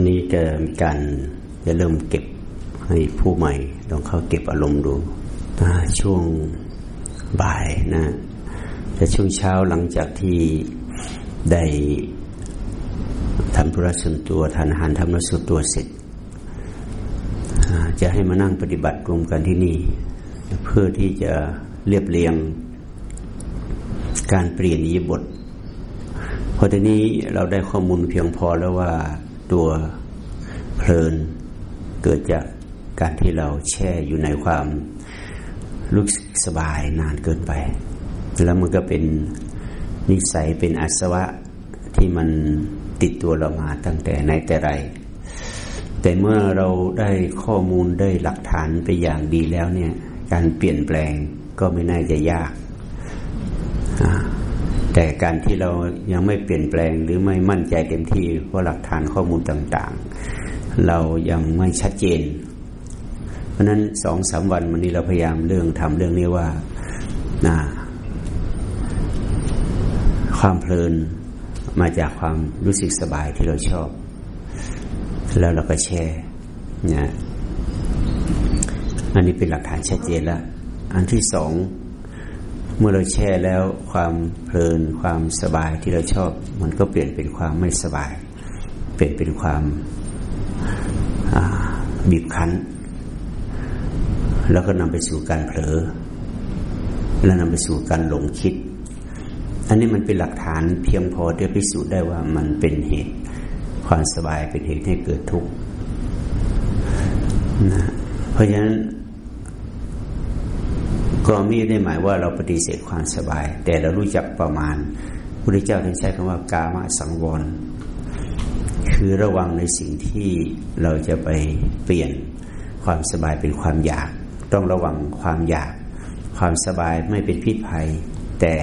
วันนี้จะมีการจะเริ่มเก็บให้ผู้ใหม่ลองเข้าเก็บอารมณ์ดูช่วงบ่ายนะแต่ช่วงเช้าหลังจากที่ได้ทำธุระส่วนตัวทานอาหารทำธุระส่วนตัวเสร็จ จะให้มานั่งปฏิบัติรวมกันที่นี่ เพื่อที่จะเรียบเรียงการเปลี่ยนยีบทพอทีนี้เราได้ข้อมูลเพียงพอแล้วว่า ตัวเพลินเกิดจากการที่เราแช่อยู่ในความรู้สึกสบายนานเกินไป แล้วมันก็เป็นนิสัยเป็นอาสวะที่มันติดตัวเรามาตั้งแต่ไหนแต่ไร แต่เมื่อเราได้ข้อมูลได้หลักฐานไปอย่างดีแล้วเนี่ย การเปลี่ยนแปลงก็ไม่น่าจะยาก แต่การที่เรายังไม่เปลี่ยนแปลงหรือไม่มั่นใจเต็มที่เพราะหลักฐานข้อมูลต่างๆ เรายังไม่ชัดเจน เพราะนั้นสองสามวันวันนี้เราพยายามเรื่องทำเรื่องนี้ว่านะความเพลินมาจากความรู้สึกสบายที่เราชอบ แล้วเราก็แช่นะอันนี้เป็นหลักฐานชัดเจนแล้ว อันที่สอง เมื่อเราแช่แล้วความเพลินความสบายที่เราชอบ มันก็เปลี่ยนเป็นความไม่สบาย เปลี่ยนเป็นความบีบคั้น แล้วก็นำไปสู่การเผลอ แล้วนำไปสู่การหลงคิด อันนี้มันเป็นหลักฐานเพียงพอที่พิสูจน์ได้ว่ามันเป็นเหตุ ความสบายเป็นเหตุให้เกิดทุกข์นะเพราะฉะนั้น ก็ไม่ได้หมายว่าเราปฏิเสธความสบาย แต่เรารู้จักประมาณพระเจ้าท่านใช้คำว่ากามสังวร คือระวังในสิ่งที่เราจะไปเปลี่ยนความสบายเป็นความอยาก ต้องระวังความอยาก ความสบายไม่เป็นพิษภัย แต่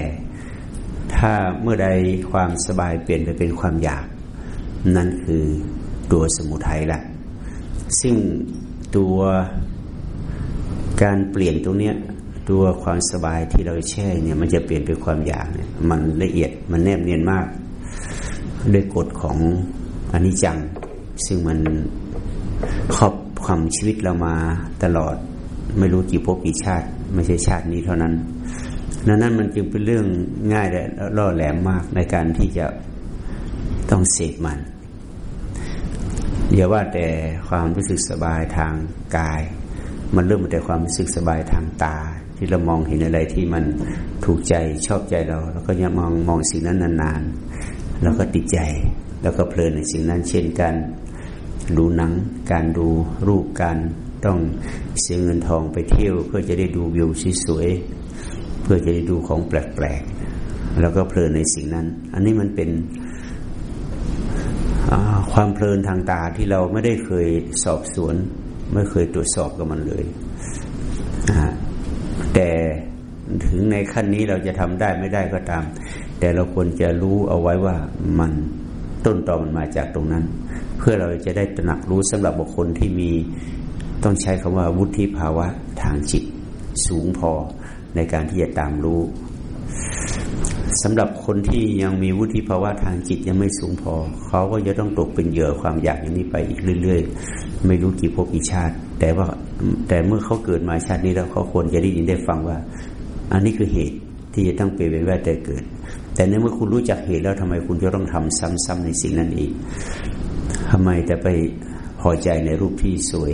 ถ้าเมื่อใดความสบายเปลี่ยนไปเป็นความอยาก นั่นคือตัวสมุทัยละซึ่งตัวการเปลี่ยนตรงเนี้ย ตัวความสบายที่เราแช่เนี่ย มันจะเปลี่ยนเป็นความอยากเนี่ยมันละเอียดมันแนบเนียนมากด้วยกฎของอนิจจัง ซึ่งมันครอบความชีวิตเรามาตลอด ไม่รู้กี่ภพกี่ชาติ ไม่ใช่ชาตินี้เท่านั้นนั้นนั้นมันจึงเป็นเรื่องง่ายและล่อแหลมมากในการที่จะต้องเสกมันอย่าว่าแต่ความรู้สึกสบายทางกาย มันเริ่มมาแต่ความรู้สึกสบายทางตา ที่เรามองเห็นอะไรที่มันถูกใจชอบใจเราแล้วก็ยังมองมองสิ่งนั้นนานๆแล้วก็ติดใจ แล้วก็เพลินในสิ่งนั้น เช่นการดูหนัง การดูรูปการต้องเสียเงินทองไปเที่ยว เพื่อจะได้ดูวิวสวยๆเพื่อจะได้ดูของแปลกๆแล้วก็เพลินในสิ่งนั้น อันนี้มันเป็นความเพลินทางตาที่เราไม่ได้เคยสอบสวน ไม่เคยตรวจสอบกับมันเลย แต่ถึงในขั้นนี้เราจะทำได้ไม่ได้ก็ตาม แต่เราควรจะรู้เอาไว้ว่ามันต้นตอมันมาจากตรงนั้น เพื่อเราจะได้ตระหนักรู้สำหรับบุคคลที่มีต้องใช้คำว่าวุฒิภาวะทางจิตสูงพอในการที่จะตามรู้ สำหรับคนที่ยังมีวุฒิภาวะทางจิตยังไม่สูงพอ เขาก็จะต้องตกเป็นเหยื่อความอยากอย่างนี้ไปอีกเรื่อย ๆ ไม่รู้กี่ภพกี่ชาติ แต่ว่าแต่เมื่อเขาเกิดมาชาตินี้แล้วเขาควรจะได้ยินได้ฟังว่า อันนี้คือเหตุที่จะต้องเปลี่ยนแวดแต่เกิด แต่ในเมื่อคุณรู้จักเหตุแล้วทำไมคุณจะต้องทำซ้ำๆในสิ่งนั้นอีกทำไมแต่ไปพอใจในรูปที่สวย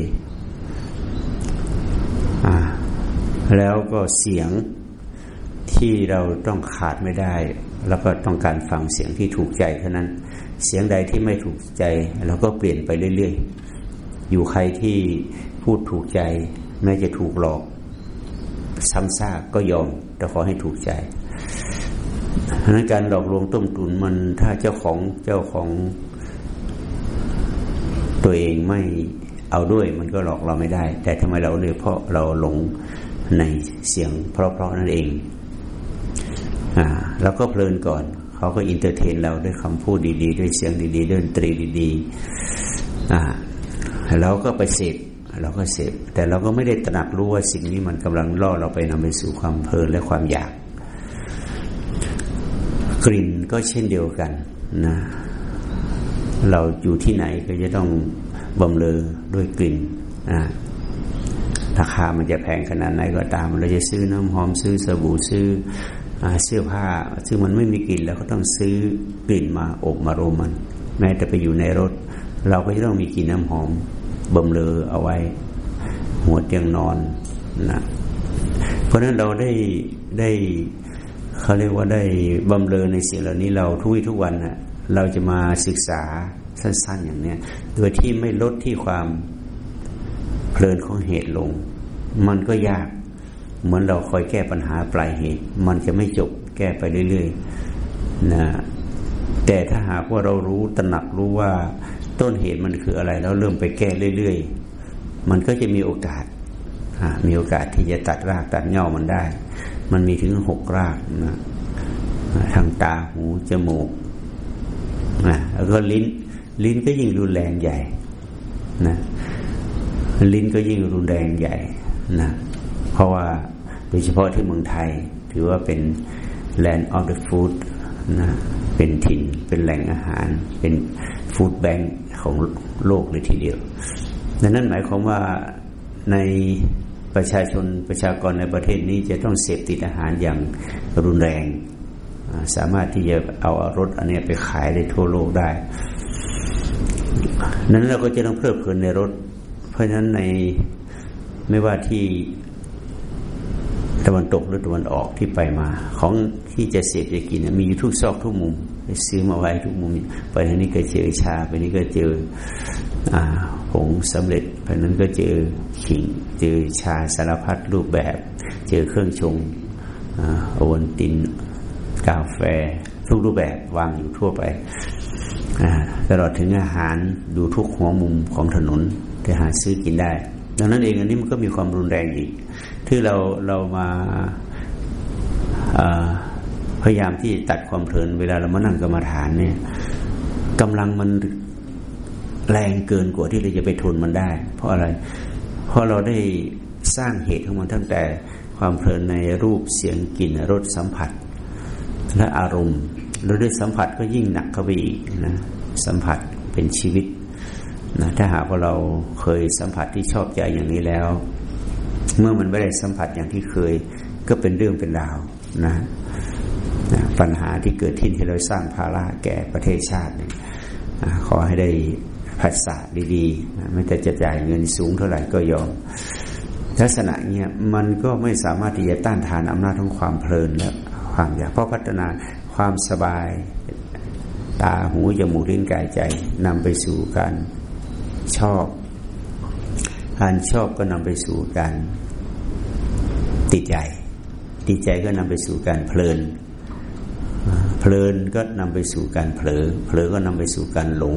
อ่า แล้วก็เสียง ที่เราต้องขาดไม่ได้ แล้วก็ต้องการฟังเสียงที่ถูกใจเท่านั้น เสียงใดที่ไม่ถูกใจเราก็เปลี่ยนไปเรื่อยๆ อยู่ใครที่พูดถูกใจ แม้จะถูกหลอกซ้ำซากก็ยอมแต่ขอให้ถูกใจเพราะนั้นการหลอกลวงต้มตุ๋นมันถ้าเจ้าของเจ้าของตัวเองไม่เอาด้วยมันก็หลอกเราไม่ได้ แต่ทำไมเราเลยเพราะเราหลงในเสียงเพราะๆนั่นเอง อ่าเราก็เพลินก่อน เขาก็ entertain เราด้วยคำพูดดี ๆ ด้วยเสียงดีๆด้วยดนตรีดีๆอ่าเราก็ไปเสพเราก็เสพแต่เราก็ไม่ได้ตระหนักรู้ว่าสิ่งนี้มันกำลังล่อเราไปนำไปสู่ความเพลินและความอยาก กลิ่นก็เช่นเดียวกันนะเราอยู่ที่ไหนก็จะต้องบำเรอด้วยกลิ่นนะราคามันจะแพงขนาดไหนก็ตาม เราจะซื้อน้ำหอมซื้อสบู่ซื้อ เสื้อผ้า ซึ่งมันไม่มีกลิ่นแล้วก็ต้องซื้อกลิ่นมาอบมาโรมัน แม้แต่ไปอยู่ในรถ เราก็จะต้องมีกลิ่นน้ำหอมบำเรอเอาไว้ หัวเตียงนอนนะเพราะฉะนั้นเราได้ได้เขาเรียกว่าได้บำเรอในสิ่งเหล่านี้เราทุกทุกวันนะเราจะมาศึกษาสั้น ๆ อย่างเนี้ยโดยที่ไม่ลดที่ความเพลินของเหตุลง มันก็ยาก เหมือนเราคอยแก้ปัญหาปลายเหตุ มันจะไม่จบแก้ไปเรื่อยๆนะแต่ถ้าหากว่าเรารู้ตระหนักรู้ว่าต้นเหตุมันคืออะไร แล้วเริ่มไปแก้เรื่อยๆ มันก็จะมีโอกาสมีโอกาสที่จะตัดรากตัดเงามันได้ มันมีถึงหกรากนะทางตาหูจมูกนะแล้วก็ลิ้น ลิ้นก็ยิ่งรุนแรงใหญ่นะลิ้นก็ยิ่งรุนแรงใหญ่นะเพราะว่า โดยเฉพาะที่เมืองไทย ถือว่าเป็น land of the food นะเป็นถิ่นเป็นแหล่งอาหาร เป็นฟู้ดแบงค์ของโลกเลยทีเดียวดังนั้นหมายความว่าในประชาชนประชากรในประเทศนี้จะต้องเสพติดอาหารอย่างรุนแรง สามารถที่จะเอารถอันนี้ไปขายได้ทั่วโลกได้ นั้นเราก็จะต้องเพลิดเพลินในรถ เพราะฉะนั้นในไม่ว่าที่ ตะวันตกหรือตะวันออกที่ไปมา ของที่จะเสพจะกินมีอยู่ทุกซอกทุกมุมไปซื้อมาไว้ทุกมุม ไปทางนี้ก็เจอชา ไปนี้ก็เจอผงสำเร็จไปนั้นก็เจอขิง เจอชาสารพัดรูปแบบ เจอเครื่องชงโอวันตินกาแฟ ทุกรูปแบบวางอยู่ทั่วไปตลอดถึงอาหารดูทุกหัวมุมของถนนที่หาซื้อกินได้ ดังนั้นเองอันนี้มันก็มีความรุนแรงอีก ที่เราเรามาพยายามที่ตัดความเพลินเวลาเรามานั่งกรรมฐานเนี่ยกำลังมันแรงเกินกว่าที่เราจะไปทนมันได้ เพราะอะไร เพราะเราได้สร้างเหตุของมันตั้งแต่ความเพลินในรูปเสียงกลิ่นรสสัมผัส และอารมณ์เราด้วยสัมผัสก็ยิ่งหนักเข้าไปอีกนะสัมผัสเป็นชีวิตนะถ้าหากว่าเราเคยสัมผัสที่ชอบใจอย่างนี้แล้ว เมื่อมันไม่ได้สัมผัสอย่างที่เคย ก็เป็นเรื่องเป็นราวนะนะปัญหาที่เกิดที่ที่เราสร้างภาระแก่ประเทศชาติเนี่ยขอให้ได้ภาษาดีๆนะไม่แต่จะจ่ายเงินสูงเท่าไหร่ก็ยอมลักษณะเนี้ยมันก็ไม่สามารถที่จะต้านทานอำนาจของความเพลินและความอยากเพราะพัฒนาความสบายตาหูจมูกลิ้นกายใจนำไปสู่การชอบ การชอบก็นำไปสู่การ ติดใจ ติดใจก็นำไปสู่การเพลิน เพลินก็นำไปสู่การเผลอ เผลอก็นำไปสู่การหลง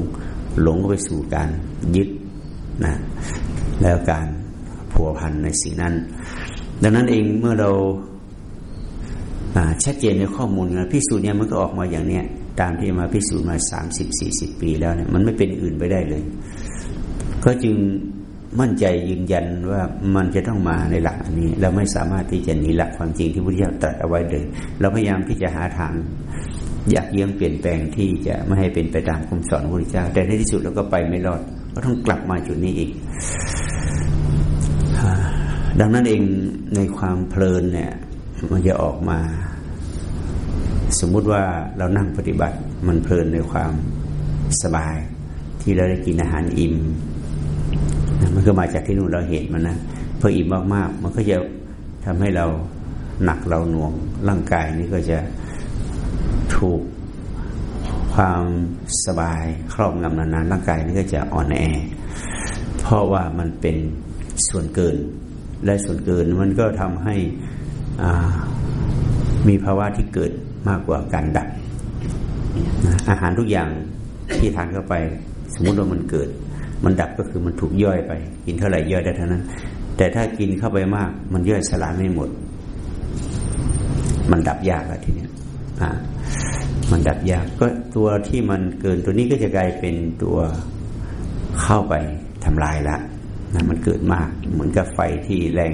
หลงก็ไปสู่การยึดนะแล้วการผัวพันในสิ่งนั้น ดังนั้นเองเมื่อเราชัดเจนในข้อมูลนะพิสูจน์เนี่ยมันก็ออกมาอย่างเนี้ยตามที่มาพิสูจน์มาสามสิบสี่สิบปีแล้วเนี่ยมันไม่เป็นอื่นไปได้เลย ก็จึง มั่นใจยืนยันว่ามันจะต้องมาในหลักอันนี้ เราไม่สามารถที่จะหนีหลักความจริงที่พระพุทธเจ้าตรัสเอาไว้เลยเราพยายามที่จะหาทางอยากเยื้องเปลี่ยนแปลงที่จะไม่ให้เป็นไปตามคำสอนพระพุทธเจ้า แต่ในที่สุดเราก็ไปไม่รอด ก็ต้องกลับมาจุดนี้อีก ดังนั้นเองในความเพลินเนี่ย มันจะออกมา สมมุติว่าเรานั่งปฏิบัติ มันเพลินในความสบาย ที่เราได้กินอาหารอิ่ม มันก็มาจากที่นู่นเราเห็นมันนะพออิ่มมากๆ มันก็จะทำให้เราหนักเราหน่วงร่างกายนี้ก็จะถูกความสบายครอบงำนานๆร่างกายนี้ก็จะอ่อนแอ เพราะว่ามันเป็นส่วนเกิน และส่วนเกินมันก็ทำให้มีภาวะที่เกิดมากกว่าการดับ อาหารทุกอย่างที่ทานเข้าไป สมมติว่ามันเกิด มันดับก็คือมันถูกย่อยไป กินเท่าไหร่ย่อยได้เท่านั้น แต่ถ้ากินเข้าไปมาก มันย่อยสลายไม่หมด มันดับยากแล้วทีนี้อ่ามันดับยากก็ตัวที่มันเกินตัวนี้ก็จะกลายเป็นตัวเข้าไปทำลายละนะมันเกิดมาก เหมือนกับไฟที่แรง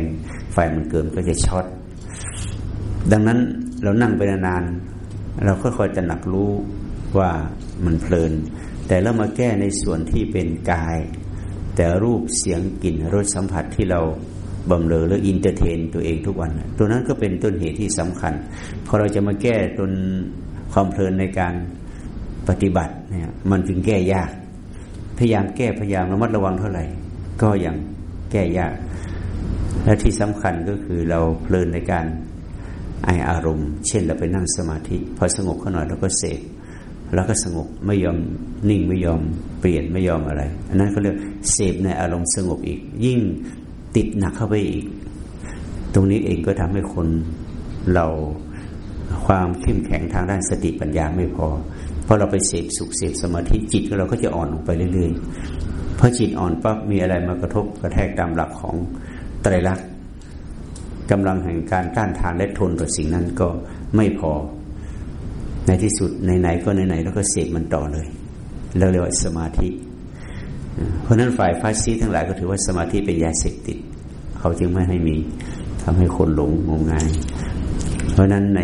ไฟมันเกินก็จะช็อตดังนั้นเรานั่งไปนานๆเราค่อยๆจะหนักรู้ว่ามันเพลิน แต่เรามาแก้ในส่วนที่เป็นกาย แต่รูปเสียงกลิ่นรสสัมผัสที่เราบำเรอหรือ entertain ตัวเองทุกวัน ตัวนั้นก็เป็นต้นเหตุที่สำคัญ พอเราจะมาแก้ตนความเพลินในการปฏิบัติเนี่ยมันจึงแก้ยาก พยายามแก้พยายามระมัดระวังเท่าไหร่ ก็ยังแก้ยาก และที่สำคัญก็คือเราเพลินในการในอารมณ์ เช่นเราไปนั่งสมาธิ พอสงบเข้าหน่อยเราก็เสพ แล้วก็สงบไม่ยอมนิ่งไม่ยอมเปลี่ยนไม่ยอมอะไร อันนั้นก็เรียกเสพในอารมณ์สงบอีก ยิ่งติดหนักเข้าไปอีก ตรงนี้เองก็ทำให้คนเราความเข้มแข็งทางด้านสติปัญญาไม่พอ เพราะเราไปเสพสุขเสพสมาธิจิตเราก็จะอ่อนลงไปเรื่อยๆพอจิตอ่อนปั๊บมีอะไรมากระทบกระแทกตามหลักของไตรลักษณ์กำลังแห่งการต้านทานและทนต่อสิ่งนั้นก็ไม่พอ ในที่สุดไหนๆก็ไหนๆแล้วก็เสพมันต่อเลยเราเรียกว่าสมาธิ เพราะนั้นฝ่ายฟาซีทั้งหลายก็ถือว่าสมาธิเป็นยาเสพติด เขาจึงไม่ให้มีทำให้คนหลงงมงาย เพราะนั้นใน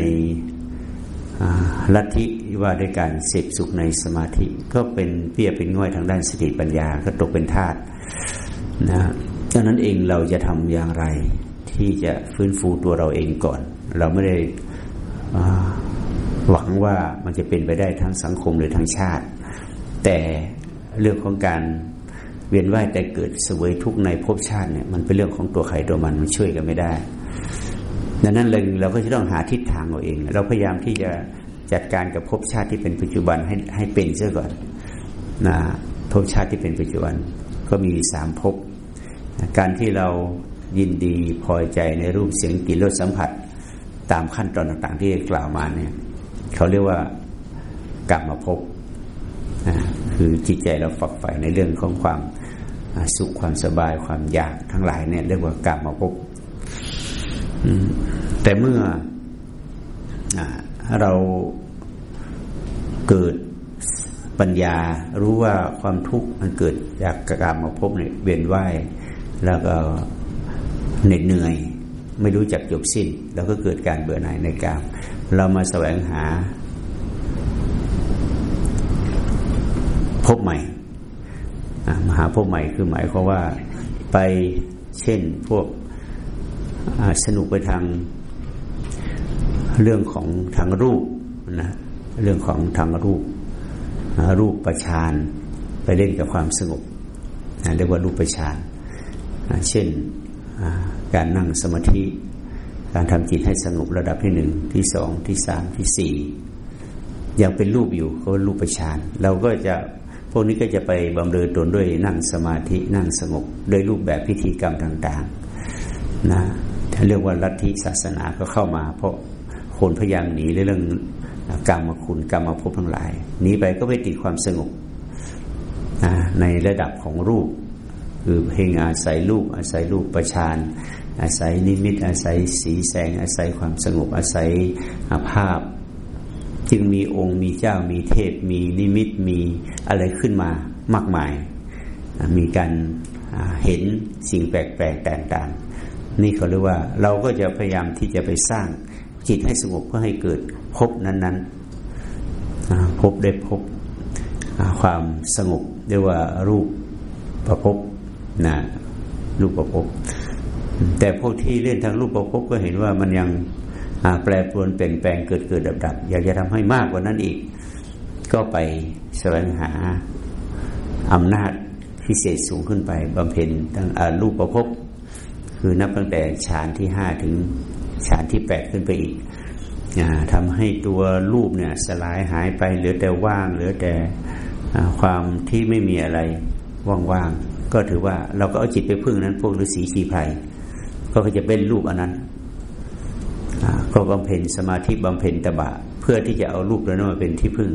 ลัทธิว่าด้วยการเสพสุขในสมาธิ ก็เป็นเปี้ยเป็นง่อยทางด้านสติปัญญาก็ตกเป็นทาสนะดังนั้นเองเราจะทำอย่างไร ที่จะฟื้นฟูตัวเราเองก่อน เราไม่ได้ หวังว่ามันจะเป็นไปได้ทั้งสังคมหรือทั้งชาติ แต่เรื่องของการเวียนว่ายแต่เกิดเสวยทุกในภพชาติเนี่ยมันเป็นเรื่องของตัวใครตัวมันมันช่วยกันไม่ได้ ดังนั้นเลยเราก็จะต้องหาทิศทางเราเอง เราพยายามที่จะจัดการกับภพชาติที่เป็นปัจจุบันให้ให้เป็นเสียก่อนนะภพชาติที่เป็นปัจจุบันก็มีสามภพการที่เรายินดีพอใจในรูปเสียงกลิ่นรสสัมผัส ตามขั้นตอนต่างๆ ที่กล่าวมาเนี่ย เขาเรียกว่ากลับมาพบคือจิตใจเราฝักใฝ่ในเรื่องของความสุขความสบายความอยากทั้งหลายเนี่ยเรียกว่ากลับมาพบแต่เมื่อเราเกิดปัญญารู้ว่าความทุกข์มันเกิดจากกรรมมาพบเนี่ยเวียนว่ายแล้วก็เหน็ดเหนื่อย ไม่รู้จักจบสิ้น แล้วก็เกิดการเบื่อหน่ายในกาม เรามาแสวงหา พบใหม่มหาพบใหม่คือหมายความว่าไปเช่นพวกสนุกไปทางเรื่องของทางรูปนะเรื่องของทางรูป รูปประชานไปเล่นกับความสงบเรียกว่ารูปประชานเช่นการนั่งสมาธิ การทำจิตให้สงบระดับที่หนึ่งที่สองที่สามที่สี่ยังเป็นรูปอยู่เขารูปประชานเราก็จะพวกนี้ก็จะไปบำเรอตนด้วยนั่งสมาธินั่งสงบโดยรูปแบบพิธีกรรมต่างๆนะถ้าเรียกว่าลัทธิศาสนาก็เข้ามา เพราะคนพยายามหนีเรื่องกรรมคุณกรรมภพทั้งหลายหนีไปก็ไปติดความสงบในระดับของรูป คือเพ่งอาศัยรูปอาศัยรูปประชาน อาศัยนิมิต อาศัยสีแสง อาศัยความสงบอาศัยภาพ จึงมีองค์มีเจ้ามีเทพ มีนิมิตมีอะไรขึ้นมามากมาย มีการเห็นสิ่งแปลกๆแตกต่างนี่เขาเรียกว่าเราก็จะพยายามที่จะไปสร้างจิตให้สงบเพื่อให้เกิดพบนั้นๆพบได้พบความสงบเรียกว่ารูปประพบนะรูปประพบ แต่พวกที่เล่นทางรูปประพบก็เห็นว่ามันยังแปรปรวนเปลี่ยนแปลงเกิดเกิดดับดับอยากจะทำให้มากกว่านั้นอีก ก็ไปแสวงหาอำนาจพิเศษสูงขึ้นไปบำเพ็ญทั้งรูปประพบคือนับตั้งแต่ฌานที่ห้าถึงฌานที่แปดขึ้นไปอีกทำให้ตัวรูปเนี่ยสลายหายไปเหลือแต่ว่าง เหลือแต่ความที่ไม่มีอะไรว่างๆก็ถือว่าเราก็เอาจิตไปพึ่งนั้น พวกฤาษีชีไพร ก็จะเป็นรูปอันนั้นก็บำเพ็ญสมาธิบำเพ็ญตบะ เพื่อที่จะเอารูปนั้นมาเป็นที่พึ่ง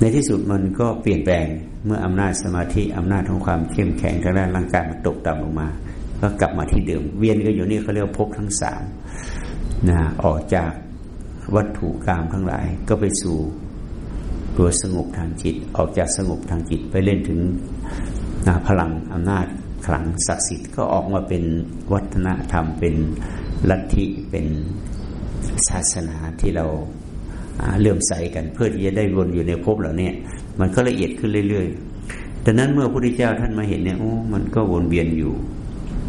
ในที่สุดมันก็เปลี่ยนแปลงเมื่ออำนาจสมาธิอำนาจของความเข้มแข็งทางด้านร่างกายมันตกต่ำลงมา ก็กลับมาที่เดิม เวียนก็อยู่นี่เขาเรียกภพทั้งสามนะออกจากวัตถุกรรมทั้งหลาย ก็ไปสู่ตัวสงบทางจิต ออกจากสงบทางจิตไปเล่นถึงพลังอำนาจ ขลังศักดิ์สิทธิ์ก็ออกมาเป็นวัฒนธรรม เป็นลัทธิเป็นศาสนาที่เราเลื่อมใสกันเพื่อที่จะได้วนอยู่ในภพเหล่านี้มันก็ละเอียดขึ้นเรื่อยๆดังนั้นเมื่อพระพุทธเจ้าท่านมาเห็นเนี่ยโอ้มันก็วนเวียนอยู่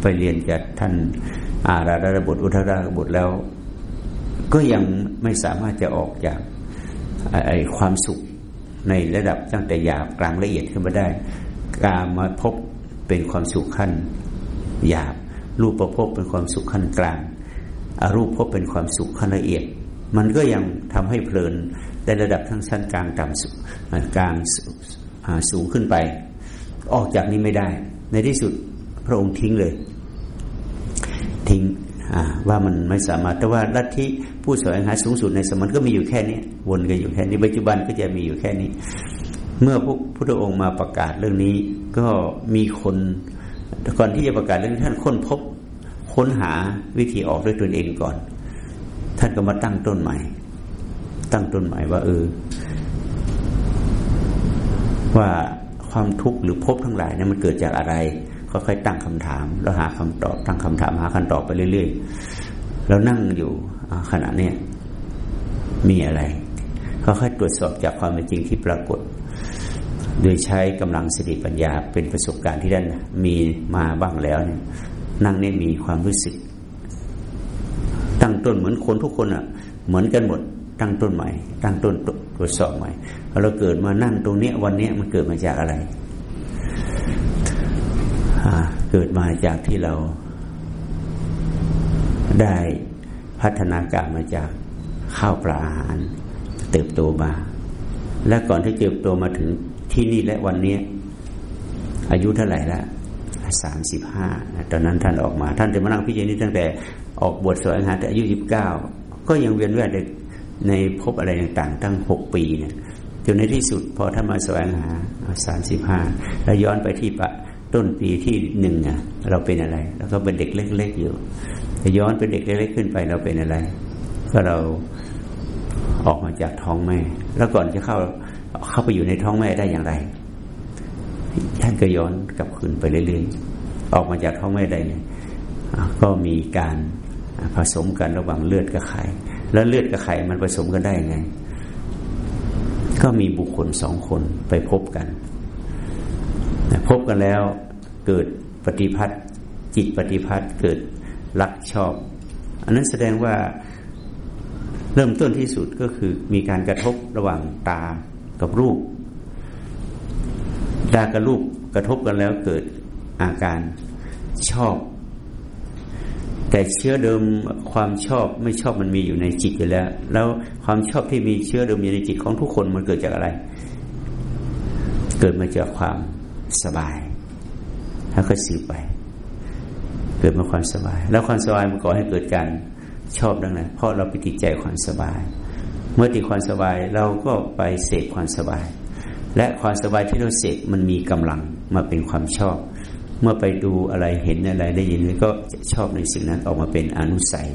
ไปเรียนจากท่านอาราธบทอุทาราบทแล้ว ก็ยังไม่สามารถจะออกจากไอความสุขในระดับตั้งแต่หยาบกลางละเอียดขึ้นมาได้ การมาพบ เป็นความสุขขั้นหยาบรูปประพบเป็นความสุขขั้นกลางอารูปพบเป็นความสุขขั้นละเอียด มันก็ยังทำให้เพลินในระดับทั้งชั้นกลางต่ำสุกลางสูงขึ้นไป ออกจากนี้ไม่ได้ ในที่สุดพระองค์ทิ้งเลย ทิ้งว่ามันไม่สามารถแต่ว่าลัทธิผู้สวยหาสูงสุดในสมัยก็มีอยู่แค่นี้วนกันอยู่แค่นี้ปัจจุบันก็จะมีอยู่แค่นี้ เมื่อพระพุทธองค์มาประกาศเรื่องนี้ ก็มีคนก่อนที่จะประกาศเรื่องท่านค้นพบค้นหาวิธีออกด้วยตนเองก่อน ท่านก็มาตั้งต้นใหม่ ตั้งต้นใหม่ว่า เออ ว่าความทุกข์หรือภพทั้งหลายเนี่ยมันเกิดจากอะไรค่อยตั้งคำถาม แล้วหาคำตอบ ตั้งคำถามหาคำตอบไปเรื่อยๆแล้วนั่งอยู่ขณะเนี้ยมีอะไรเขาค่อยตรวจสอบจากความเป็นจริงที่ปรากฏ โดยใช้กำลังสติปัญญาเป็นประสบการณ์ที่ท่านมีมาบ้างแล้วเนี่ยนั่งเนี่ยมีความรู้สึก ตั้งต้นเหมือนคนทุกคนอะ เหมือนกันหมดตั้งต้นใหม่ ตั้งต้นตรวจสอบใหม่เราเกิดมานั่งตรงเนี้ยวันเนี้ยมันเกิดมาจากอะไรเกิดมาจากที่เราได้พัฒนาการมาจากข้าวปลาอาหาร เติบโตมา และก่อนที่เติบโตมาถึง ที่นี่และวันนี้ อายุเท่าไหร่ละสามสิบห้าตอนนั้นท่านออกมา ท่านจะมานั่งพิจารณาตั้งแต่ออกบทสวดงานแต่อายุยี่สิบเก้าก็ยังเวียนว่ายในพบอะไรต่างๆ ตั้งหกปีเนี่ยจนในที่สุดพอท่านมาสวยงาสามสิบห้าแล้วย้อนไปที่ปะต้นปีที่หนึ่งอะ เราเป็นอะไร แล้วก็เป็นเด็กเล็กๆอยู่ย้อนเป็นเด็กเล็กๆขึ้นไปเราเป็นอะไร ก็เราออกมาจากท้องแม่ แล้วก่อนจะเข้า เข้าไปอยู่ในท้องแม่ได้อย่างไร ท่านก็ย้อนกลับคืนไปเรื่อยๆ ออกมาจากท้องแม่ได้ก็มีการผสมกันระหว่างเลือดกับไข่ แล้วเลือดกับไข่มันผสมกันได้ยังไง ก็มีบุคคลสองคนไปพบกัน พบกันแล้วเกิดปฏิพัทธ์จิตปฏิพัทธ์เกิดรักชอบ อันนั้นแสดงว่าเริ่มต้นที่สุดก็คือมีการกระทบระหว่างตา กับรูปตากับรูปกระทบกันแล้วเกิดอาการชอบ แต่เชื้อเดิมความชอบไม่ชอบมันมีอยู่ในจิตอยู่แล้ว แล้วความชอบที่มีเชื้อเดิมอยู่ในจิตของทุกคนมันเกิดจากอะไร เกิดมาจากความสบาย แล้วก็สืบไป เกิดมาความสบาย แล้วความสบายมันก่อให้เกิดการชอบดังนั้นเพราะเราไปติดใจความสบาย เมื่อติดความสบายเราก็ไปเสพความสบาย และความสบายที่เราเสพมันมีกำลังมาเป็นความชอบ เมื่อไปดูอะไรเห็นอะไรได้ยินก็ชอบในสิ่งนั้นออกมาเป็นอนุสัย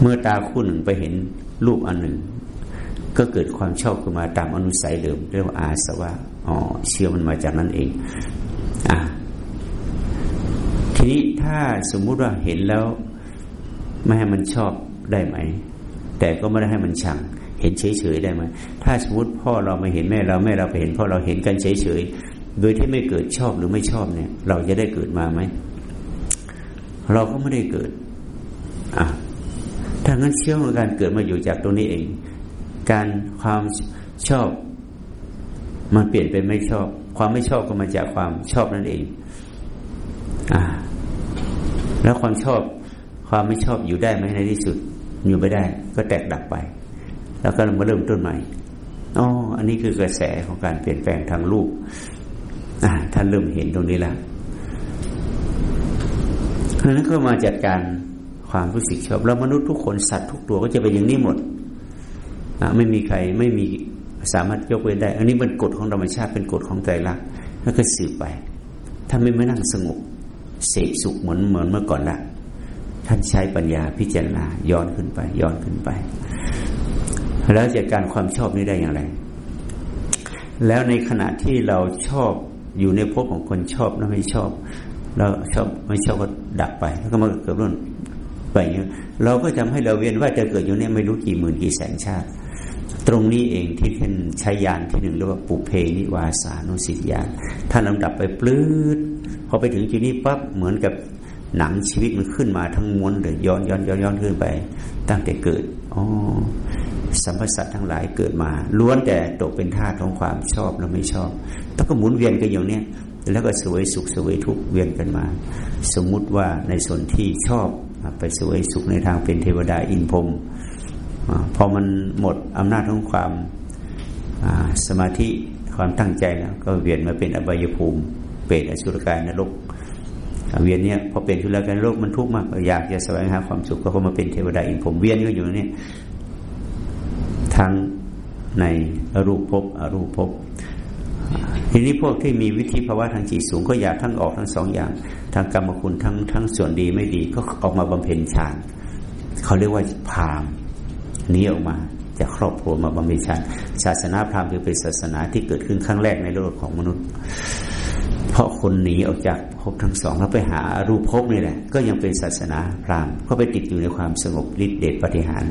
เมื่อตาคู่หนึ่งไปเห็นรูปอันหนึ่ง ก็เกิดความชอบขึ้นมาตามอนุสัยเดิมเรียกว่าอาสวะอ๋อเชื่อมันมาจากนั้นเองอะทีนี้ถ้าสมมุติว่าเห็นแล้ว ไม่ให้มันชอบได้ไหม แต่ก็ไม่ได้ให้มันชัง เห็นเฉยๆได้ไหมถ้าสมมติพ่อเราไม่เห็นแม่เราแม่เราไปเห็นพ่อเราเห็นกันเฉยๆโดยที่ไม่เกิดชอบหรือไม่ชอบเนี่ย เราจะได้เกิดมาไหมเราก็ไม่ได้เกิดอะถ้างั้นเชื่อว่าการเกิดมาอยู่จากตรงนี้เอง การความชอบมันเปลี่ยนเป็นไม่ชอบ ความไม่ชอบก็มาจากความชอบนั่นเองอ่าแล้วความชอบความไม่ชอบอยู่ได้ไหมในที่สุด อยู่ไม่ได้ ก็แตกดับไป แล้วก็มาเริ่มต้นใหม่อ๋ออันนี้คือกระแสของการเปลี่ยนแปลงทางรูปอ่าท่านเริ่มเห็นตรงนี้แล้วเพราะนั้นก็มาจัดการความรู้สึกชอบแล้วมนุษย์ทุกคนสัตว์ทุกตัวก็จะเป็นอย่างนี้หมดไม่มีใครไม่มีสามารถยกเว้นได้ อันนี้เป็นกฎของธรรมชาติเป็นกฎของใจรักแล้วก็สืบไป ถ้าไม่มานั่งสงบเสพสุขเหมือนเหมือนเมื่อก่อนละ ท่านใช้ปัญญาพิจารณา ย้อนขึ้นไป ย้อนขึ้นไป แล้วจัดการความชอบนี้ได้อย่างไร แล้วในขณะที่เราชอบอยู่ในภพของคนชอบและไม่ชอบ เราชอบไม่ชอบก็ดับไป แล้วก็มาเกิดรุ่นไปอย่างนี้เราก็จำให้เราเวียนว่าจะเกิดอยู่เนี่ยไม่รู้กี่หมื่นกี่แสนชาติ ตรงนี้เองที่ท่านใช้ยานที่หนึ่งเรียกว่าปุเพนิวาสานุสิทยานท่านลำดับไปปลื้ดพอไปถึงจุดนี้ปั๊บเหมือนกับ หนังชีวิตมันขึ้นมาทั้งม้วนเลยย้อนย้อนย้อนย้อนขึ้นไป ตั้งแต่เกิดอ๋อสัมพสัตทั้งหลายเกิดมา ล้วนแต่ตกเป็นท่าของความชอบและไม่ชอบต้องก็หมุนเวียนกันอย่างเนี้ยแล้วก็สวยสุขสวยทุกเวียนกันมา สมมุติว่าในส่วนที่ชอบไปสวยสุขในทางเป็นเทวดาอินพรมพอมันหมดอำนาจของความสมาธิความตั้งใจแล้วก็เวียนมาเป็นอบายภูมิ เปรตอสุรกายนรก เวียนเนี้ยพอเป็นทุลการโลกมันทุกข์มากอยากจะแสวงหาความสุขก็มาเป็นเทวดาอินพรมเวียนก็อยู่นี่ทั้งในรูปภพอรูปภพทีนี้พวกที่มีวิธีภาวะทางจิตสูงก็อยากทั้งออกทั้งสองอย่าง ทางกรรมคุณทั้งทั้งส่วนดีไม่ดีก็ออกมาบำเพ็ญฌานเขาเรียกว่าพามนี้ออกมาจากครอบครัวมาบำเพ็ญฌานศาสนาพราหมณ์คือเป็นศาสนาที่เกิดขึ้นครั้งแรกในโลกของมนุษย์ เพราะคนหนีออกจากภพทั้งสองแล้วไปหารูปภพนี่แหละ ก็ยังเป็นศาสนาพราหมณ์ก็ไปติดอยู่ในความสงบฤทธิเดชปฏิหาร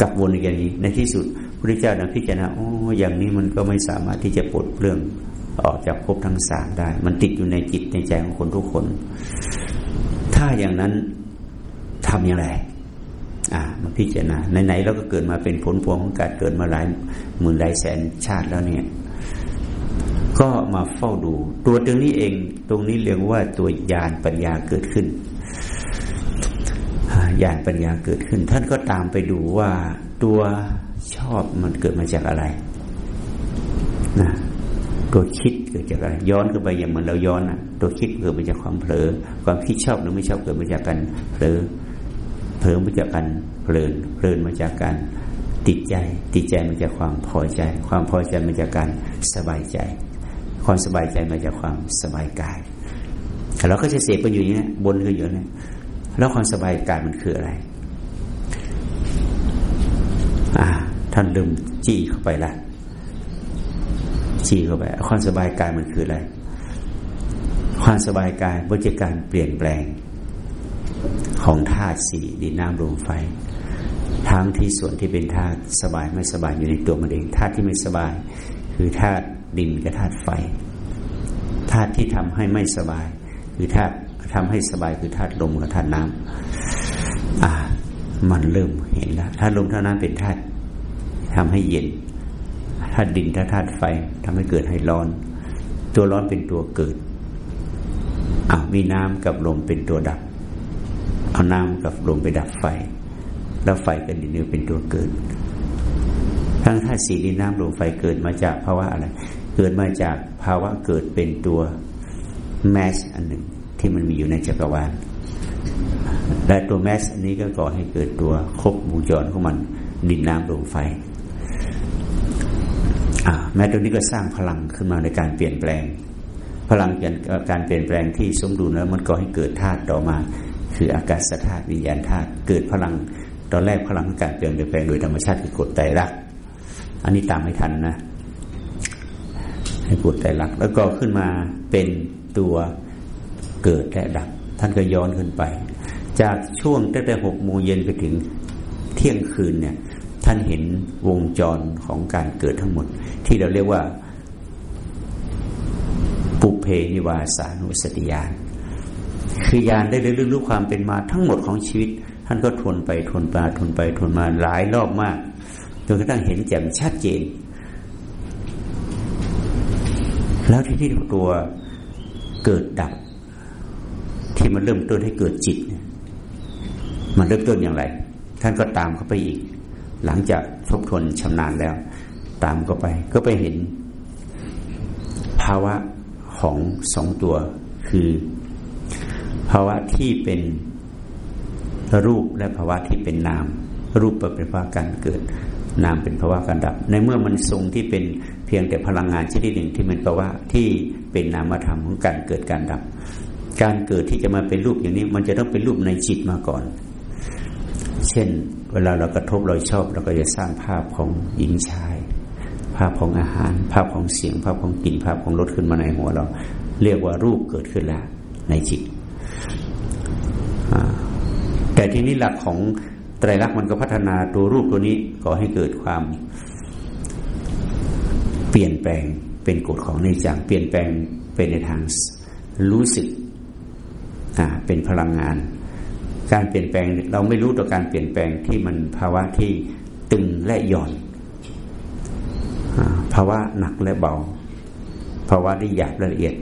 กับวนอย่างนี้ ในที่สุดพระเจ้าดังพิจารณาโอ้อย่างนี้มันก็ไม่สามารถที่จะปลดเปลื้องออกจากภพทั้งสามได้ มันติดอยู่ในจิตในใจของคนทุกคน ถ้าอย่างนั้นทำอย่างไร อ่ามาพิจารณาไหนๆเราก็เกิดมาเป็นผลพวงของการเกิดมาหลายหมื่นหลายแสนชาติแล้วเนี่ย ก็มาเฝ้าดู ตัวตรงนี้เอง ตรงนี้เรียกว่าตัวญาณปัญญาเกิดขึ้นญาณปัญญาเกิดขึ้น ท่านก็ตามไปดูว่าตัวชอบมันเกิดมาจากอะไรนะตัวคิดเกิดจากอะไร ย้อนขึ้นไปอย่างเหมือนเราย้อนนะตัวคิดเกิดมาจากความเผลอ ความคิดชอบหรือไม่ชอบเกิดมาจากการเผลอเผลอมาจากการเพลินเพลินมาจากการ ติดใจ ติดใจมาจากความพอใจ ความพอใจมาจากการสบายใจ ความสบายใจมาจากความสบายกายเราก็จะเสพกันอยู่อย่างนี้บนก็อยู่นี่แล้วความสบายกายมันคืออะไรอ่าท่านดึมจี้เข้าไปละจี้เข้าไป ความสบายกายมันคืออะไร ความสบายกายบริการเปลี่ยนแปลงของธาตุสี่ดินน้ำลมไฟ ทั้งที่ส่วนที่เป็นธาตุสบายไม่สบายอยู่ในตัวมันเองธาตุที่ไม่สบาย คือธาตุดินกับธาตุไฟธาตุที่ทำให้ไม่สบาย คือธาตุทำให้สบายคือธาตุลมกับธาตุน้ำอ่า มันเริ่มเห็นแล้วธาตุลมธาตุน้ำเป็นธาตุทำให้เย็นธาตุดินธาตุไฟทำให้เกิดให้ร้อน ตัวร้อนเป็นตัวเกิดอ่ามีน้ำกับลมเป็นตัวดับ เอาน้ำกับลมไปดับไฟ แล้วไฟกับดินเป็นตัวเกิด ทั้งธาตุสีดินน้ำลมไฟเกิดมาจากภาวะอะไร เกิดมาจากภาวะเกิดเป็นตัวแมสอันหนึ่งที่มันมีอยู่ในจักรวาล และตัวแมสอันนี้ก็ก่อให้เกิดตัวครบวงจรของมันดินน้ำลมไฟแม้ตัวนี้ก็สร้างพลังขึ้นมาในการเปลี่ยนแปลง พลังการเปลี่ยนแปลงที่สมดุลแล้วมันก็ให้เกิดธาตุต่อมา คืออากาศธาตุวิญญาณธาตุเกิดพลัง ตอนแรกพลังการเปลี่ยนแปลงโดยธรรมชาติคือกดไตรักอันนี้ตามไม่ทันนะให้กดไตรักแล้วก็ขึ้นมาเป็นตัวเกิดและดับ ท่านก็ย้อนขึ้นไป จากช่วงตั้งแต่หกโมงเย็นไปถึงเที่ยงคืนเนี่ย ท่านเห็นวงจรของการเกิดทั้งหมด ที่เราเรียกว่า ปุเพนิวาสานุสติญาณคือยานได้เรื่องรู้ความเป็นมาทั้งหมดของชีวิต ท่านก็ทนไปทนมาทนไปทนมาหลายรอบมากจนกระทั่งเห็นแจ่มชัดเจน แล้วที่ที่ตัวเกิดดับ ที่มันเริ่มต้นให้เกิดจิต มันเริ่มต้นอย่างไร ท่านก็ตามเข้าไปอีก หลังจากทบทวนชำนาญแล้ว ตามก็ไป ก็ไปเห็น ภาวะของสองตัวคือ ภาวะที่เป็น รูปและภาวะที่เป็นนาม รูปเป็นภาวะการเกิด นามเป็นภาวะการดับ ในเมื่อมันทรงที่เป็นเพียงแต่พลังงานชนิดหนึ่งที่มันภาวะที่เป็นนามธรรมของการเกิดการดับ การเกิดที่จะมาเป็นรูปอย่างนี้ มันจะต้องเป็นรูปในจิตมาก่อน เช่น เวลาเรากระทบเราชอบเราก็จะสร้างภาพของหญิงชาย ภาพของอาหาร ภาพของเสียง ภาพของกลิ่นภาพของรสขึ้นมาในหัวเรา เรียกว่ารูปเกิดขึ้นแล้วในจิต แต่ทีนี้หลักของไตรลักษณ์มันก็พัฒนาตัวรูปตัวนี้ก่อให้เกิดความ เปลี่ยนแปลงเป็นกฎของในจังเปลี่ยนแปลงเป็นในทางรู้สึกอ่าเป็นพลังงาน การเปลี่ยนแปลงเราไม่รู้ต่อการเปลี่ยนแปลงที่มันภาวะที่ตึงและหย่อนภาวะหนักและเบา ภาวะที่หยาบละเอียด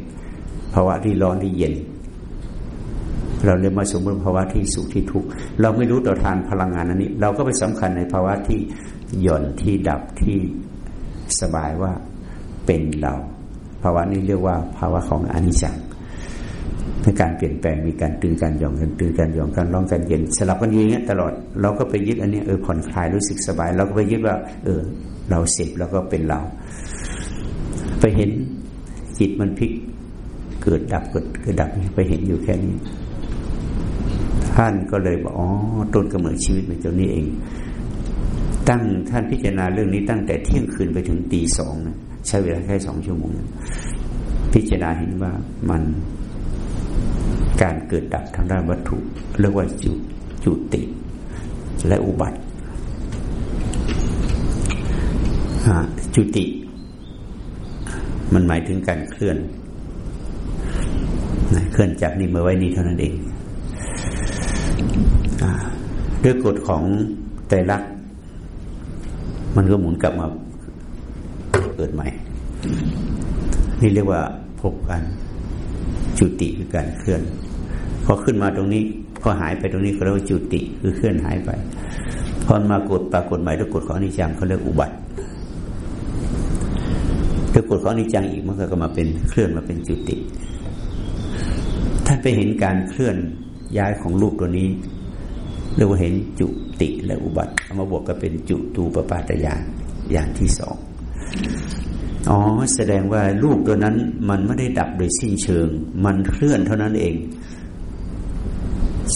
ภาวะที่ร้อนที่เย็น เราเลยมาสมมติภาวะที่สุขที่ทุกข์เราไม่รู้ต่อทานพลังงานอันนี้ เราก็ไปสำคัญในภาวะที่หย่อนที่ดับที่สบายว่าเป็นเรา ภาวะนี้เรียกว่าภาวะของอนิจจังในการเปลี่ยนแปลงมีการตึงการหย่อนกันตึงการหย่อนกันร้องกันเย็น สลับกันอย่างเงี้ยตลอดเราก็ไปยึดอันนี้เออผ่อนคลายรู้สึกสบาย เราก็ไปยึดว่า เออ เราเสพแล้วก็เป็นเรา ไปเห็นจิตมันพลิกเกิดดับเกิดเกิดดับไปเห็นอยู่แค่นี้ ท่านก็เลยบอกอ๋อต้นกำเนิดชีวิตมันเจ้านี้เอง ตั้งท่านพิจารณาเรื่องนี้ตั้งแต่เที่ยงคืนไปถึงตีสองนะใช้เวลาแค่สองชั่วโมงพิจารณาเห็นว่ามันการเกิดดับทางด้านวัตถุเรียกว่าจุจุติ และอุบัติจุติ มันหมายถึงการเคลื่อนเคลื่อนจากนี่มาไว้นี่เท่านั้นเอง ด้วยกฎของใจรักมันก็หมุนกลับมาเกิดใหม่ นี่เรียกว่าพบกันจุติคือการเคลื่อน พอขึ้นมาตรงนี้ พอหายไปตรงนี้เขาเรียกว่าจุติคือเคลื่อนหายไป พอมากดปรากฏใหม่ด้วยกฎของอนิจจังเขาเรียกอุบัติด้วยกฎของอนิจจังอีกมันก็มาเป็นเคลื่อนมาเป็นจุติ ท่านไปเห็นการเคลื่อน ย้ายของรูปตัวนี้เรียกว่าเห็นจุติและอุบัติเอามาบวกก็เป็นจุตูปปาตยานอย่างที่สองอ๋อแสดงว่ารูปตัวนั้นมันไม่ได้ดับโดยสิ้นเชิง มันเคลื่อนเท่านั้นเอง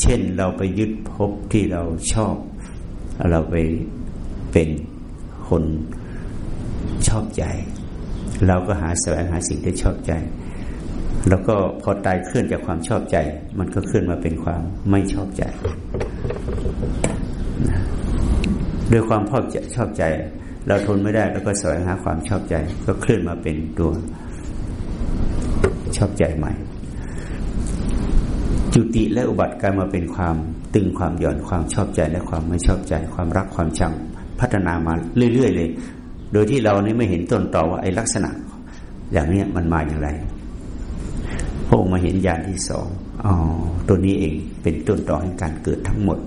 เช่นเราไปยึดพบที่เราชอบ เราไปเป็นคนชอบใจ เราก็หาแสวงหาสิ่งที่ชอบใจ แล้วก็พอตายเคลื่อนจากความชอบใจ มันก็เคลื่อนมาเป็นความไม่ชอบใจด้วยความพอใจชอบใจ เราทนไม่ได้ แล้วก็แสวงหาความชอบใจ ก็เคลื่อนมาเป็นตัวชอบใจใหม่ จุติและอุบัติกลายมาเป็นความตึงความหย่อนความชอบใจและความไม่ชอบใจ ความรักความชังพัฒนามาเรื่อยๆเลย โดยที่เรานี่ไม่เห็นต้นต่อว่าไอ้ลักษณะ อย่างนี้มันมาอย่างไร พระองค์มาเห็นญาณที่สองอ๋อตัวนี้เองเป็นต้นต่อแห่งการเกิดทั้งหมด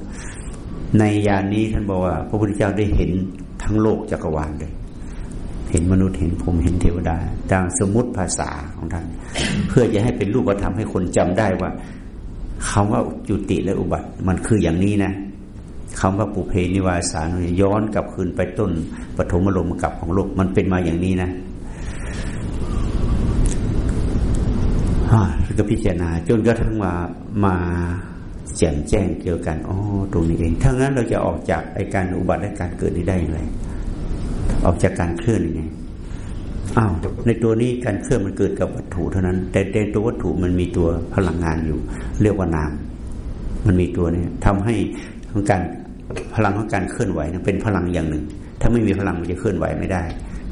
ในญาณนนี้ท่านบอกว่า พระพุทธเจ้าได้เห็นทั้งโลกจักรวาลเลย เห็นมนุษย์เห็นภูมิเห็นเทวดาดังสมมติภาษาของท่าน เพื่อจะให้เป็นรูปธรรมให้คนจำได้ว่าคำว่าจุติและอุบัติ มันคืออย่างนี้นะคำว่าปุเพนิวาสานย้อนกลับคืนไปต้นปฐมอารมณ์กับของโลกมันเป็นมาอย่างนี้นะ ก็พิจารณาจนกระทั่งมามาแจ่มแจ้งเกี่ยวกันอ๋อตรงนี้เองถ้างั้นเราจะออกจากไอการอุบัติและการเกิดนี้ได้อย่างไร ออกจากการเคลื่อนยังไงอ้าวในตัวนี้การเคลื่อนมันเกิดกับวัตถุเท่านั้น แต่ในตัววัตถุมันมีตัวพลังงานอยู่ เรียกว่านาม มันมีตัวนี้ทำให้ของการพลังของการเคลื่อนไหวนะเป็นพลังอย่างหนึ่ง ถ้าไม่มีพลังมันจะเคลื่อนไหวไม่ได้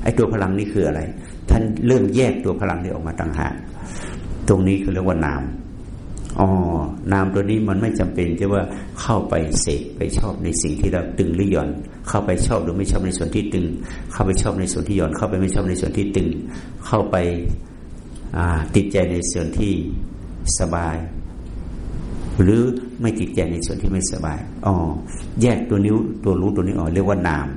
ไอ้ตัวพลังนี้คืออะไร ท่านเริ่มแยกตัวพลังนี้ออกมาต่างหาก ตรงนี้คือเรียกว่านามอ๋อนามตัวนี้มันไม่จำเป็นจะว่าเข้าไปเสกไปชอบในสิ่งที่เราตึงหรือหย่อน เข้าไปชอบหรือไม่ชอบในส่วนที่ตึง เข้าไปชอบในส่วนที่หย่อน เข้าไปไม่ชอบในส่วนที่ตึง เข้าไปติดใจในส่วนที่สบาย หรือไม่ติดใจในส่วนที่ไม่สบายอ๋อแยกตัวนิ้วตัวรู้ตัวนี้ออกเรียกว่านาม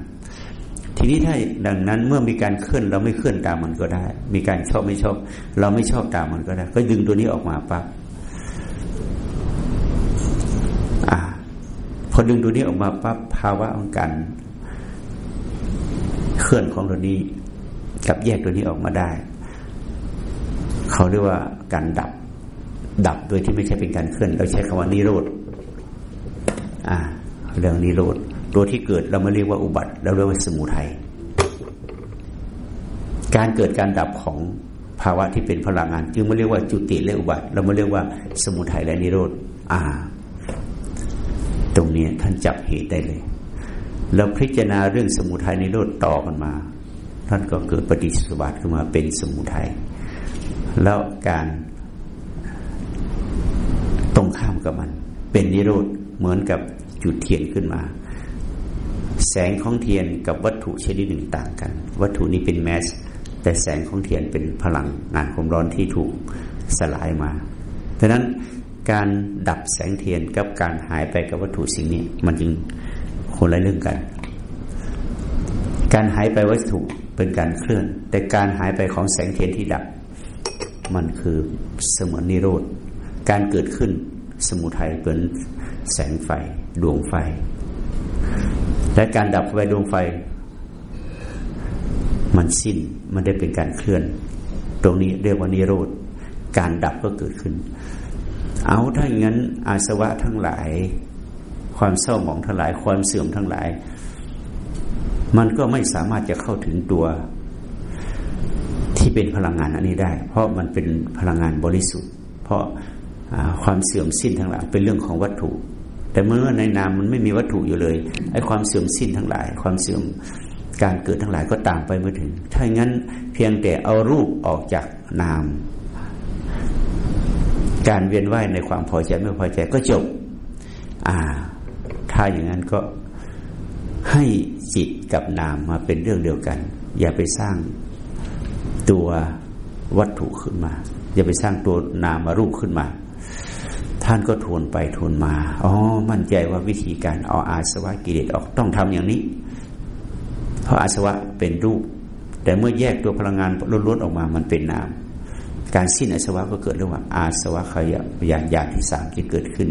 ทีนี้ถ้าดังนั้นเมื่อมีการเคลื่อนเราไม่เคลื่อนตามมันก็ได้ มีการชอบไม่ชอบ เราไม่ชอบตามมันก็ได้ ก็ดึงตัวนี้ออกมาปั๊บพอดึงตัวนี้ออกมาปั๊บภาวะของการเคลื่อนของตัวนี้กับแยกตัวนี้ออกมาได้ เขาเรียกว่าการดับ ดับโดยที่ไม่ใช่เป็นการเคลื่อน เราใช้คำว่านิโรธอ่า เรื่องนิโรธ ตัวที่เกิดเราไม่เรียกว่าอุบัติเราเรียกว่าสมุทัยการเกิดการดับของภาวะที่เป็นพลังงาน จึงไม่เรียกว่าจุติและอุบัติ เราไม่เรียกว่าสมุทัยและนิโรธอ่า ตรงนี้ท่านจับเหตุได้เลยเราพิจารณาเรื่องสมุทัยในโลดต่อกันมา ท่านก็เกิดปฏิสบัติขึ้นมาเป็นสมุทัยแล้วการตรงข้ามกับมัน เป็นนิโรธเหมือนกับจุดเทียนขึ้นมา แสงของเทียนกับวัตถุชนิดหนึ่งต่างกัน วัตถุนี้เป็นแมสแต่แสงของเทียนเป็นพลังงานความร้อนที่ถูกสลายมาดังนั้นการดับแสงเทียนกับการหายไปกับวัตถุสิ่งนี้ มันจึงคนละเรื่องกัน การหายไปวัตถุเป็นการเคลื่อน แต่การหายไปของแสงเทียนที่ดับ มันคือเสมือนนิโรธ การเกิดขึ้นสมุทัยเป็นแสงไฟ ดวงไฟ และการดับไฟดวงไฟ มันสิ้นมันได้เป็นการเคลื่อน ตรงนี้เรียกว่านิโรธการดับก็เกิดขึ้น เอาถ้าอย่างนั้นอาสวะทั้งหลาย ความเศร้าหมองทั้งหลาย ความเสื่อมทั้งหลาย มันก็ไม่สามารถจะเข้าถึงตัวที่เป็นพลังงานอันนี้ได้ เพราะมันเป็นพลังงานบริสุทธิ์ เพราะความเสื่อมสิ้นทั้งหลายเป็นเรื่องของวัตถุ แต่เมื่อในนามมันไม่มีวัตถุอยู่เลยไอ้ความเสื่อมสิ้นทั้งหลาย ความเสื่อมการเกิดทั้งหลายก็ตามไปเมื่อถึง ถ้าอย่างนั้นเพียงแต่เอารูปออกจากนาม การเวียนว่ายในความพอใจไม่พอใจก็จบ อ่า ถ้าอย่างนั้นก็ให้จิตกับนามมาเป็นเรื่องเดียวกัน อย่าไปสร้างตัววัตถุขึ้นมา อย่าไปสร้างตัวนามมารูปขึ้นมา ท่านก็ทวนไปทวนมา อ๋อ มั่นใจว่าวิธีการเอาอาสวะกิเลสออกต้องทำอย่างนี้ เพราะอาสวะเป็นรูป แต่เมื่อแยกตัวพลังงานล้วนๆออกมามันเป็นนาม การสิ้นอาสวะก็เกิดระหว่างอาสวะขยะยานญาณที่สามที่เกิดขึ้น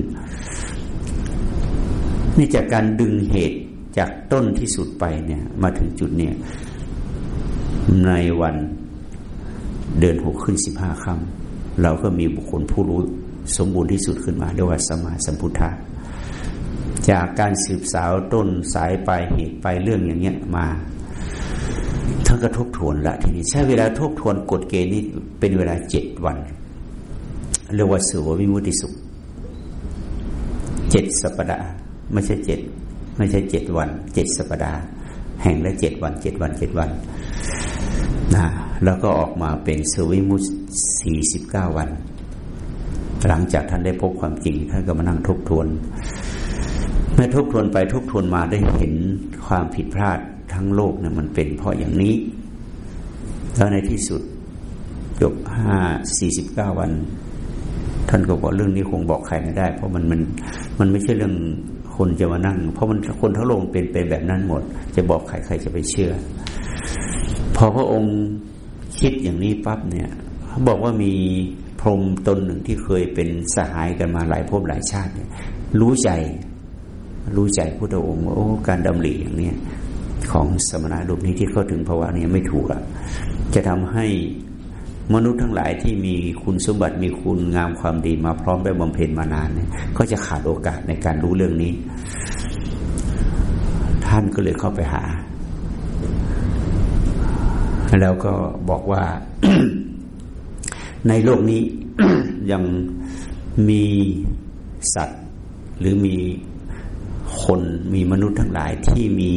นี่จากการดึงเหตุจากต้นที่สุดไปเนี่ย มาถึงจุดเนี่ย ในวันเดือนหกขึ้นสิบห้าค่ำเราก็มีบุคคลผู้รู้ สมบูรณ์ที่สุดขึ้นมาเรียว่าสมาสัมพุทธะจากการสืบสาวต้นสายปลายเหตุไปเรื่องอย่างเงี้ยมาท่านก็ทบทวนละทีนี้ใช้เวลาทบทวนกฎเกณฑ์นี้เป็นเวลาเจ็ดวันเรียกว่าสืววิมุติสุขเจ็ดสัปดาห์ไม่ใช่เจ็ดไม่ใช่เจ็ดวันเจ็ดสัปดาห์แห่งละเจ็ดวันเจ็ดวันเจ็ดวันนะแล้วก็ออกมาเป็นสวิมุตสี่สิบเก้าวัน หลังจากท่านได้พบความจริง ท่านก็มานั่งทบทวน เมื่อทบทวนไปทบทวนมาได้เห็นความผิดพลาดทั้งโลกเนี่ยมันเป็นเพราะอย่างนี้ แล้วในที่สุดจบห้าสี่สิบเก้าวัน ท่านก็บอกเรื่องนี้คงบอกใครไม่ได้ เพราะมันมันมันไม่ใช่เรื่องคนจะมานั่ง เพราะมันคนทั้งโลกเป็นไปแบบนั้นหมด จะบอกใครใครจะไปเชื่อ พอพระองค์คิดอย่างนี้ปั๊บเนี่ยเขาบอกว่ามี พรมตนหนึ่งที่เคยเป็นสหายกันมาหลายภพหลายชาติเนี่ย รู้ใจ รู้ใจพุทธองค์ว่าโอ้การดำริอย่างเนี้ยของสมณะรูปนี้ที่เข้าถึงภาวะนี้ไม่ถูกอะจะทำให้มนุษย์ทั้งหลายที่มีคุณสมบัติมีคุณงามความดีมาพร้อมได้บำเพ็ญมานานเนี่ยก็จะขาดโอกาสในการรู้เรื่องนี้ ท่านก็เลยเข้าไปหา แล้วก็บอกว่า ในโลกนี้ยังมีสัตว์ หรือมีคนมีมนุษย์ทั้งหลายที่มี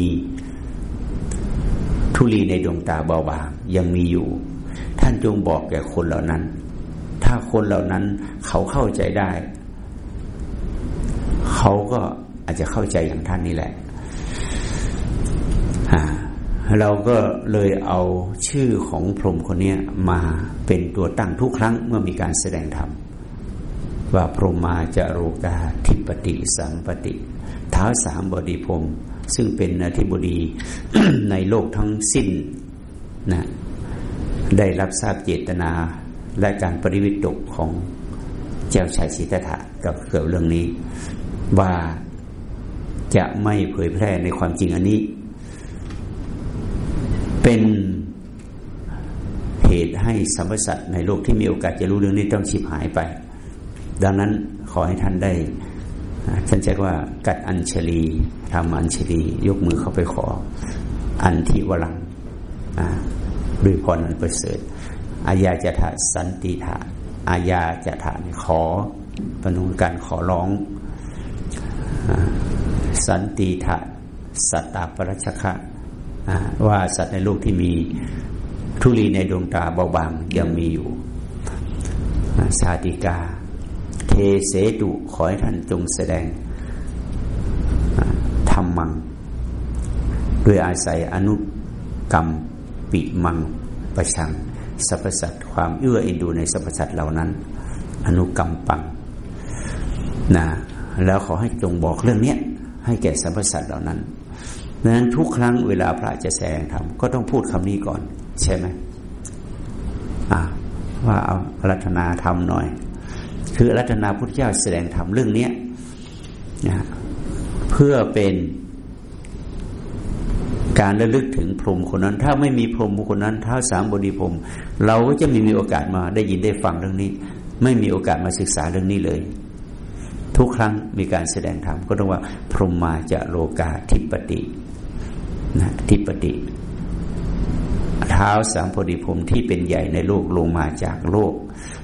ทุลีในดวงตาเบาบางยังมีอยู่ ท่านจงบอกแก่คนเหล่านั้น ถ้าคนเหล่านั้นเขาเข้าใจได้ เขาก็อาจจะเข้าใจอย่างท่านนี่แหละ เราก็เลยเอาชื่อของพรหมคนนี้มาเป็นตัวตั้งทุกครั้งเมื่อมีการแสดงธรรมว่าพรหมมาจารุกาทิปติสัมปติท้าสามบดีพรมซึ่งเป็นอธิบดีในโลกทั้งสิ้นนะได้รับทราบเจตนาและการปริวิตกของเจ้าชายสิทธัตถะกับเกี่ยวเรื่องนี้ ว่าจะไม่เผยแพร่ในความจริงอันนี้ เป็นเหตุให้สัมพสัตว์ในโลกที่มีโอกาสจะรู้เรื่องนี้ต้องฉิบหายไป ดังนั้นขอให้ท่านได้ฉันใช้ว่ากัดอัญชลีทำอัญชลี ยกมือเข้าไปขอ อันทิวลังด้วยพรอันประเสริฐอายาจะถะสันติถะอายาจะถะขอปนุการขอร้องสันติถะสัตตาปรัชคะ ว่าสัตว์ในโลกที่มีทุลีในดวงตาเบาบางยังมีอยู่สาติกา เทเสดุขอให้ท่านจงแสดงธรรมังโดยอาศัยอนุกรรมปิมังประชังสรรพสัตว์ความเอื้อเอ็นดูในสรรพสัตว์เหล่านั้น อนุกรรมปังนะแล้วขอให้จงบอกเรื่องเนี้ยให้แก่สรรพสัตว์เหล่านั้น ดังนั้นทุกครั้งเวลาพระจะแสดงธรรมก็ต้องพูดคำนี้ก่อน ใช่ไหมว่าเอารัตนาธรรมหน่อย คือรัตนาพุทธเจ้าแสดงธรรมเรื่องเนี้ยนะเพื่อเป็นการระลึกถึงพรหมคนนั้น ถ้าไม่มีพรหมคนนั้นท้าสามบดีพรหมเราก็จะไม่มีโอกาสมาได้ยินได้ฟังเรื่องนี้ ไม่มีโอกาสมาศึกษาเรื่องนี้เลย ทุกครั้งมีการแสดงธรรมก็ต้องว่า พรหมมาจะโลกาทิปติ นะทิปติเท้าสามพอดีพรมที่เป็นใหญ่ในโลกลงมาจากโลก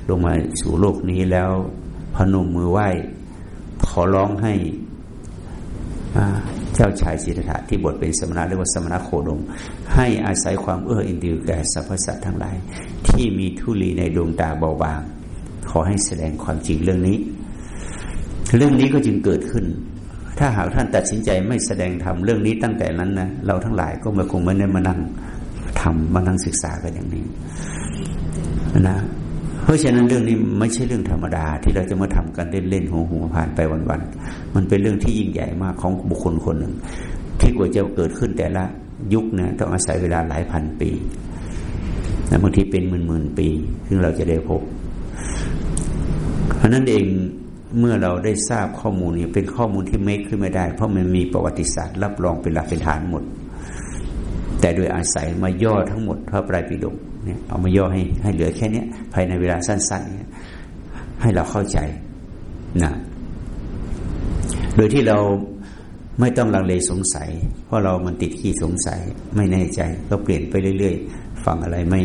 ลงมาสู่โลกนี้แล้วพนมมือไหว้ขอร้องให้เจ้าชายสิทธัตถะที่บทเป็นสมณะเรียกว่าสมณะโคดม ให้อาศัยความเอื้ออินดีแก่สรรพสัตว์ทั้งหลาย ที่มีทุลีในดวงตาเบาบาง ขอให้แสดงความจริงเรื่องนี้ เรื่องนี้ก็จึงเกิดขึ้น ถ้าหากท่านตัดสินใจไม่แสดงธรรมเรื่องนี้ตั้งแต่นั้นนะเราทั้งหลายก็ม่คงไม่ได้มานั่งทำมานั่งศึกษากันอย่างนี้นะเพราะฉะนั้นเรื่องนี้ไม่ใช่เรื่องธรรมดา ที่เราจะมาทำกันเล่นๆหัวหัวผ่านไปวันๆมันเป็นเรื่องที่ยิ่งใหญ่มากของบุคคลคนหนึ่ง ที่กว่าจะเกิดขึ้นแต่ละยุคนะต้องอาศัยเวลาหลายพันปีและบางทีเป็นหมื่นๆปี ซึ่งเราจะได้พบ เพราะนั้นเอง เมื่อเราได้ทราบข้อมูลนี้เป็นข้อมูลที่เมคขึ้นไม่ได้ เพราะมันมีประวัติศาสตร์ รับรองเป็นหลักเป็นฐานหมด แต่โดยอาศัยมาย่อทั้งหมดพระไตรปิฎกเนี่ยเอามาย่อให้ให้เหลือแค่นี้ภายในเวลาสั้นๆเนี่ยให้เราเข้าใจนะโดยที่เราไม่ต้องลังเลสงสัย เพราะเรามันติดขี้สงสัย ไม่แน่ใจก็เปลี่ยนไปเรื่อย ๆ ฟังอะไรไม่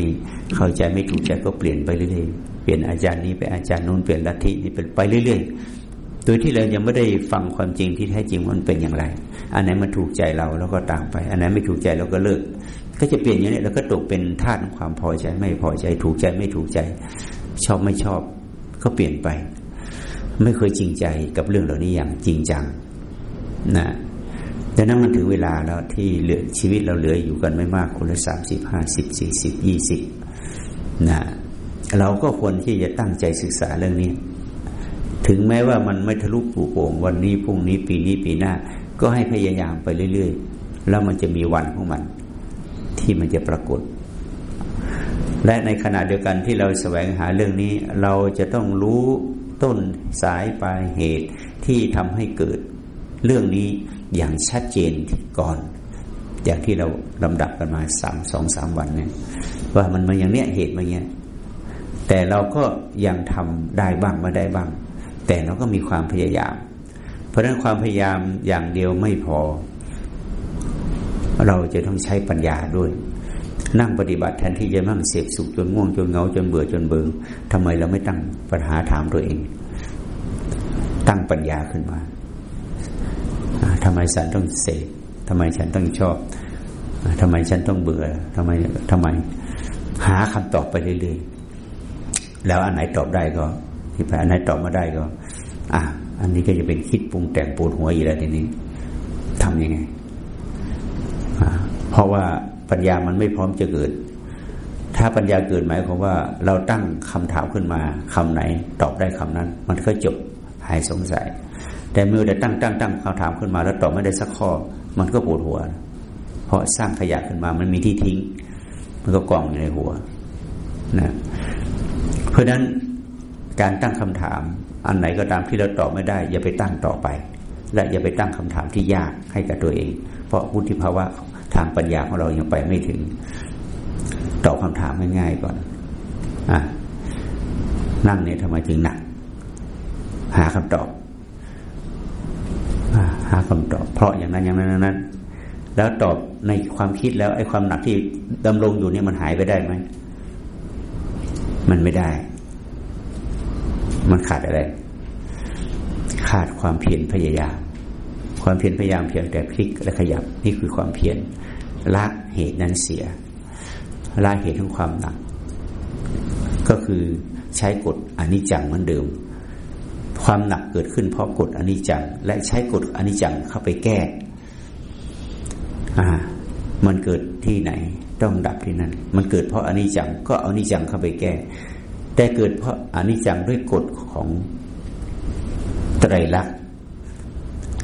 เข้าใจไม่ถูกใจก็เปลี่ยนไปเรื่อยๆเปลี่ยนอาจารย์นี้ไปอาจารย์นู้นเปลี่ยนลัทธินี้เป็นไปเรื่อยๆ โดยที่เรายังไม่ได้ฟังความจริงที่แท้จริงมันเป็นอย่างไร อันไหนมันถูกใจเราเราก็ตามไป อันไหนไม่ถูกใจเราก็เลิก ก็จะเปลี่ยนอย่างนี้แล้วก็ตกเป็นธาตุความพอใจไม่พอใจถูกใจไม่ถูกใจ ชอบไม่ชอบก็เปลี่ยนไป ไม่เคยจริงใจกับเรื่องเหล่านี้อย่างจริงจังนะ ดังนั้นมันถึงเวลาแล้วที่เหลือชีวิตเราเหลืออยู่กันไม่มากคนละสามสิบห้าสิบสี่สิบยี่สิบนะเราก็ควรที่จะตั้งใจศึกษาเรื่องนี้ ถึงแม้ว่ามันไม่ทะลุปูโป่งวันนี้พรุ่งนี้ปีนี้ปีหน้า ก็ให้พยายามไปเรื่อยๆ แล้วมันจะมีวันของมัน ที่มันจะปรากฏ และในขณะเดียวกันที่เราแสวงหาเรื่องนี้ เราจะต้องรู้ต้นสายปลายเหตุที่ทำให้เกิดเรื่องนี้ อย่างชัดเจนก่อน อย่างที่เราลำดับกันมาสามสองสามวันเนี่ยว่ามันมาอย่างเนี้ยเหตุมาเนี้ยแต่เราก็ยังทำได้บ้างไม่ได้บ้าง แต่เราก็มีความพยายาม เพราะฉะนั้นความพยายามอย่างเดียวไม่พอ เราจะต้องใช้ปัญญาด้วย นั่งปฏิบัติแทนที่จะนั่งเสพสุขจนง่วงจนเงาจนเบื่อจนเบิงทำไมเราไม่ตั้งปัญหาถามตัวเอง ตั้งปัญญาขึ้นมา ทำไมฉันต้องเสพทำไมฉันต้องชอบทำไมฉันต้องเบื่อทำไมทำไม หาคำตอบไปเรื่อยๆแล้วอันไหนตอบได้ก็ที่ไปอันไหนตอบมาได้ก็ อะอันนี้ก็จะเป็นคิดปรุงแต่งปวดหัวอีกแล้วทีนี้ทำยังไงเพราะว่าปัญญามันไม่พร้อมจะเกิด ถ้าปัญญาเกิดหมายความว่า เราตั้งคำถามขึ้นมาคำไหน ตอบได้คำนั้น มันก็จบหายสงสัย แต่เมื่อได้ตั้งตั้งตั้งคำถามขึ้นมา แล้วตอบไม่ได้สักข้อ มันก็ปวดหัว เพราะสร้างขยะขึ้นมา มันมีที่ทิ้ง มันก็กองอยู่ในหัวนะเพราะฉะนั้นการตั้งคำถาม อันไหนก็ตามที่เราตอบไม่ได้ อย่าไปตั้งต่อไป และอย่าไปตั้งคำถามที่ยากให้กับตัวเอง เพราะวุฒิภาวะทางปัญญาของเรายังไปไม่ถึงตอบคำถามง่ายๆก่อนอะนั่งเนี่ยทำไมถึงหนัก หาคำตอบ หาคำตอบ เพราะอย่างนั้นอย่างนั้นนั้น แล้วตอบในความคิดแล้วไอ้ความหนักที่ดำรงอยู่เนี่ยมันหายไปได้ไหมมันไม่ได้ มันขาดอะไร ขาดความเพียรพยายาม ความเพียรพยายามเพียงแต่พลิกและขยับ นี่คือความเพียรละเหตุนั้นเสียละเหตุของความหนัก ก็คือใช้กฎอนิจจังเหมือนเดิม ความหนักเกิดขึ้นเพราะกฎอนิจจัง และใช้กฎอนิจจังเข้าไปแก้ อ่า มันเกิดที่ไหน ต้องดับที่นั่นมันเกิดเพราะอนิจจัง ก็เอาอนิจจังเข้าไปแก้ แต่เกิดเพราะอนิจจังด้วยกฎของไตรลักษณ์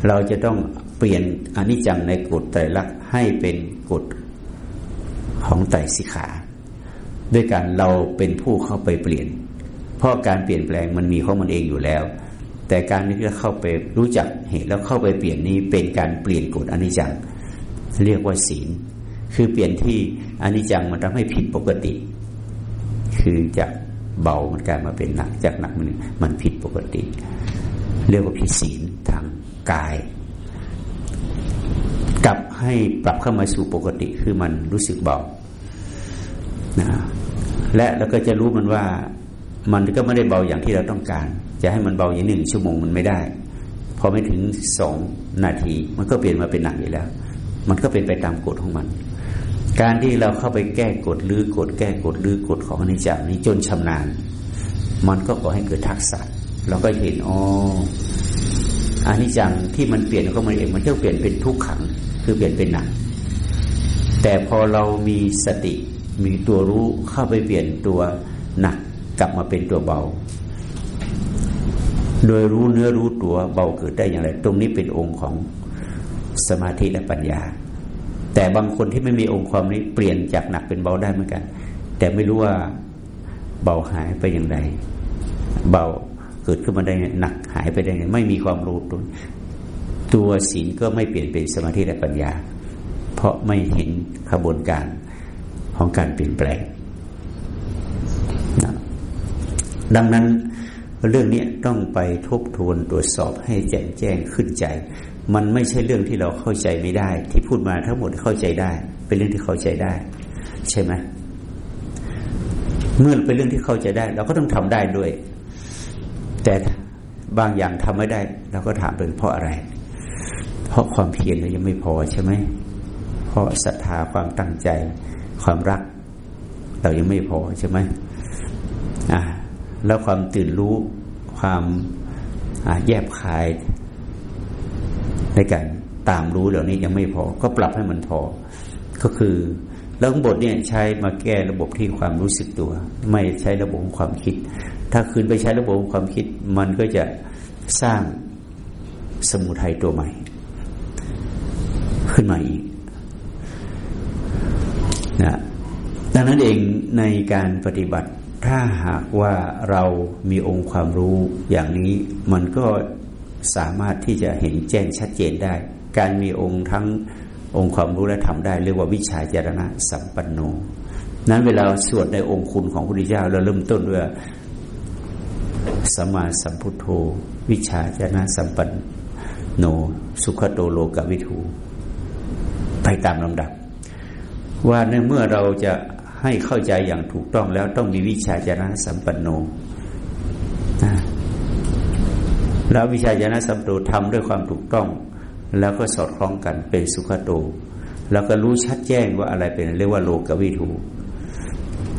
เราจะต้องเปลี่ยนอนิจจังในกฎไตรลักษณ์ให้เป็นกฎของไตรสิขา ด้วยการเราเป็นผู้เข้าไปเปลี่ยน เพราะการเปลี่ยนแปลงมันมีของมันเองอยู่แล้ว แต่การที่เราเข้าไปรู้จักเหตุแล้วเข้าไปเปลี่ยนนี้เป็นการเปลี่ยนกฎอนิจจัง เรียกว่าศีล คือเปลี่ยนที่อนิจจังมันทำให้ผิดปกติ คือจากเบามันกลายมาเป็นหนัก จากหนักมันมันผิดปกติ เรียกว่าผิดศีลทางกาย กลับให้ปรับเข้ามาสู่ปกติ คือมันรู้สึกเบานะและแล้วก็จะรู้มันว่า มันก็ไม่ได้เบาอย่างที่เราต้องการ จะให้มันเบาอย่างหนึ่งชั่วโมงมันไม่ได้ พอไม่ถึงสองนาที มันก็เปลี่ยนมาเป็นหนักอีกแล้ว มันก็เป็นไปตามกฎของมัน การที่เราเข้าไปแก้กฎหรือกฎแก้กฎหรือกฎของอนิจจานี้จนชำนาญ มันก็ก่อให้เกิดทักษะ เราก็เห็นอ๋ออนิจจังที่มันเปลี่ยนก็มันเองมันจะเปลี่ยนเป็นทุกขัง คือเปลี่ยนเป็นหนัก แต่พอเรามีสติมีตัวรู้เข้าไปเปลี่ยนตัวหนัก กลับมาเป็นตัวเบา โดยรู้เนื้อรู้ตัวเบาเกิดได้อย่างไร ตรงนี้เป็นองค์ของสมาธิและปัญญา แต่บางคนที่ไม่มีองค์ความนี้เปลี่ยนจากหนักเป็นเบาได้เหมือนกัน แต่ไม่รู้ว่าเบาหายไปอย่างไร เบาเกิดขึ้นมาได้หนักหายไปได้ไงไม่มีความรู้ตัวตัวศีลก็ไม่เปลี่ยนเป็นสมาธิและปัญญา เพราะไม่เห็นขบวนการของการเปลี่ยนแปลงนะ ดังนั้นเรื่องนี้ต้องไปทบทวนตรวจสอบให้แจ่มแจ้งขึ้นใจ มันไม่ใช่เรื่องที่เราเข้าใจไม่ได้ ที่พูดมาทั้งหมดเข้าใจได้ เป็นเรื่องที่เข้าใจได้ ใช่ไหมเมื่อเป็นเรื่องที่เข้าใจได้ เราก็ต้องทำได้ด้วย แต่บางอย่างทำไม่ได้ เราก็ถามเป็นเพราะอะไร เพราะความเพียรเรายังไม่พอใช่ไหมเพราะศรัทธาความตั้งใจ ความรัก เรายังไม่พอใช่ไหมอ่า แล้วความตื่นรู้ความแยบคาย ในการตามรู้เหล่านี้ยังไม่พอ ก็ปรับให้มันพอ ก็คือแล้วบทเนี่ยใช้มาแก้ระบบที่ความรู้สึกตัว ไม่ใช้ระบบความคิด ถ้าคืนไปใช้ระบบความคิด มันก็จะสร้างสมุทัยตัวใหม่ ขึ้นมาอีกนะดังนั้นเองในการปฏิบัติ ถ้าหากว่าเรามีองค์ความรู้อย่างนี้มันก็สามารถที่จะเห็นแจ้งชัดเจนได้ การมีองค์ทั้งองค์ความรู้และทำได้เรียกว่าวิชาจารณะสัมปันโน นั้นเวลาสวดในองค์คุณของพระพุทธเจ้าเราเริ่มต้นด้วยสมาสัมพุทโธ วิชาจารณะสัมปันโน สุขโตโลกวิทูไปตามลำดับ ว่าในเมื่อเราจะ ให้เข้าใจอย่างถูกต้องแล้วต้องมีวิชาจารณสัมปันโนแล้ววิชาจารณสัมปันโนทำด้วยความถูกต้อง แล้วก็สอดคล้องกันเป็นสุขโต แล้วก็รู้ชัดแจ้งว่าอะไรเป็นเรียกว่าโลกวิถู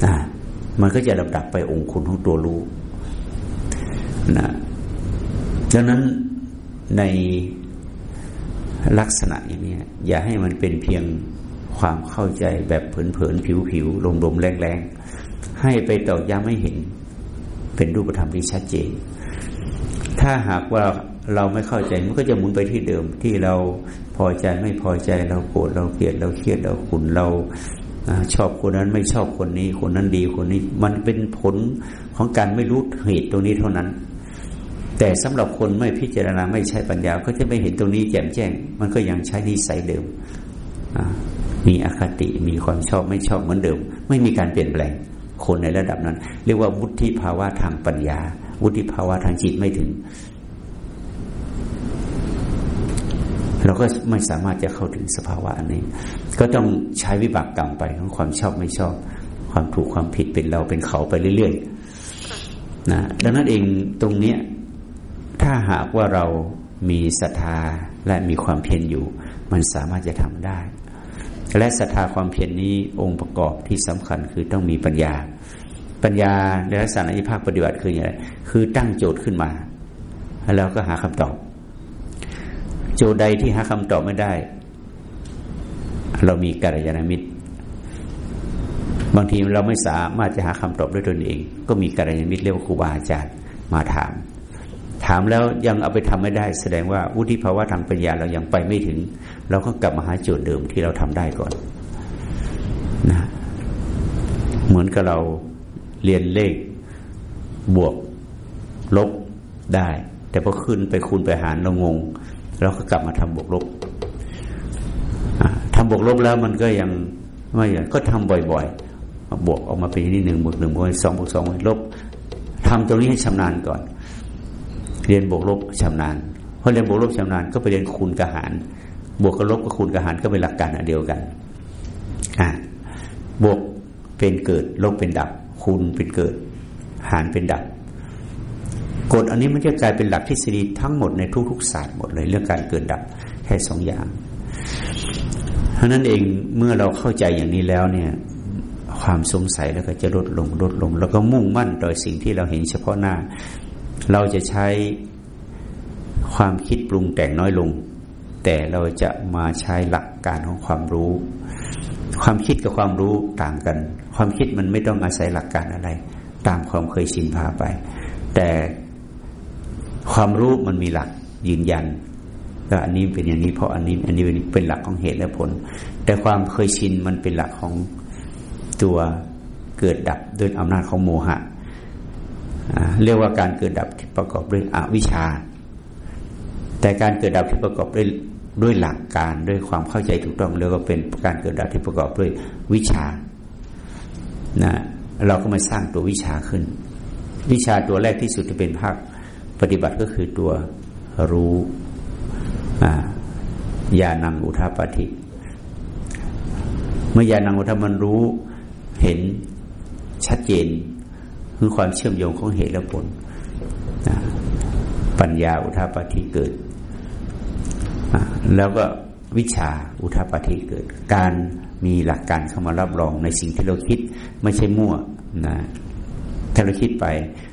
อ่ามันก็จะลำดับไปองค์คุณของตัวรู้นะดังนั้นในลักษณะอย่างนี้อย่าให้มันเป็นเพียง ความเข้าใจแบบเผินๆผิวๆลมๆแรงๆ ให้ไปตอกย้ำให้เห็น เป็นรูปธรรมที่ชัดเจน ถ้าหากว่าเราไม่เข้าใจมันก็จะหมุนไปที่เดิมที่เราพอใจไม่พอใจเราโกรธเราเกลียดเราเครียดเราขุนเราชอบคนนั้นไม่ชอบคนนี้ คนนั้นดีคนนี้ มันเป็นผลของการไม่รู้เหตุตรงนี้เท่านั้น แต่สำหรับคนไม่พิจารณาไม่ใช้ปัญญา ก็จะไม่เห็นตรงนี้แจ่มแจ้ง มันก็ยังใช้นิสัยเดิม มีอคติมีความชอบไม่ชอบเหมือนเดิม ไม่มีการเปลี่ยนแปลง คนในระดับนั้น เรียกว่าวุฒิภาวะทางปัญญา วุฒิภาวะทางจิตไม่ถึง เราก็ไม่สามารถจะเข้าถึงสภาวะอันนี้ ก็ต้องใช้วิบากกรรมไปของความชอบไม่ชอบ ความถูกความผิดเป็นเราเป็นเขาไปเรื่อยๆนะดังนั้นเองตรงเนี้ยถ้าหากว่าเรามีศรัทธาและมีความเพียรอยู่ มันสามารถจะทำได้ และศรัทธาความเพียรนนี้องค์ประกอบที่สำคัญคือต้องมีปัญญา ปัญญาในลักษณะที่ภาคปฏิบัติคืออย่างไรคือตั้งโจทย์ขึ้นมา แล้วก็หาคำตอบ โจทย์ใดที่หาคำตอบไม่ได้ เรามีกัลยาณมิตร บางทีเราไม่สามารถจะหาคำตอบด้วยตนเอง ก็มีกัลยาณมิตรเรียกว่าครูบาอาจารย์มาถาม ถามแล้วยังเอาไปทำไม่ได้ แสดงว่าวุฒิภาวะทางปัญญาเรายังไปไม่ถึง เราก็กลับมาหาโจทย์เดิมที่เราทำได้ก่อนนะเหมือนกับเราเรียนเลขบวกลบได้ แต่พอขึ้นไปคูณไปหารเรางง เราก็กลับมาทำบวกลบทำบวกลบแล้วมันก็ยังไม่ก็ทำบ่อยๆบวกออกมาเป็นนี่หนึ่งบวกหนึ่งบวกสองบวกสองลบทำตรงนี้ให้ชำนาญก่อน เรียนบวกลบชำนาญพอเรียนบวกลบชำนาญก็ไปเรียนคูณกับหาร บวกกับลบกับคูณกับหารก็เป็นหลักการอันเดียวกันอ่าบวกเป็นเกิดลบเป็นดับ คูณเป็นเกิด หารเป็นดับกฎอันนี้มันจะกลายเป็นหลักทฤษฎีทั้งหมดในทุกๆศาสตร์หมดเลยเรื่องการเกิดดับแค่สองอย่างเพราะนั้นเองเมื่อเราเข้าใจอย่างนี้แล้วเนี่ย ความสงสัยแล้วก็จะลดลงลดลง แล้วก็มุ่งมั่นต่อสิ่งที่เราเห็นเฉพาะหน้า เราจะใช้ความคิดปรุงแต่งน้อยลง แต่เราจะมาใช้หลักการของความรู้ ความคิดกับความรู้ต่างกัน ความคิดมันไม่ต้องอาศัยหลักการอะไร ตามความเคยชินพาไป แต่ความรู้มันมีหลักยืนยันก็อันนี้เป็นอย่างนี้เพราะอันนี้ อันนี้เป็นหลักของเหตุและผล แต่ความเคยชินมันเป็นหลักของตัวเกิดดับด้วยอำนาจของโมหะ เรียกว่าการเกิดดับที่ประกอบด้วยอวิชชา แต่การเกิดดับที่ประกอบด้วยด้วยหลักการด้วยความเข้าใจถูกต้องเรียกว่าเป็นการเกิดดับที่ประกอบด้วยวิชานะเราก็มาสร้างตัววิชาขึ้น วิชาตัวแรกที่สุดจะเป็นภาคปฏิบัติก็คือตัวรู้ญาณังอุทาปฏิเมื่อญาณังอุทามันรู้เห็นชัดเจน คือความเชื่อมโยงของเหตุและผลปัญญาอุทาปฏิเกิด แล้วก็วิชาอุทาปฏิเกิด การมีหลักการเข้ามารับรองในสิ่งที่เราคิดไม่ใช่มั่วนะถ้าเราคิดไป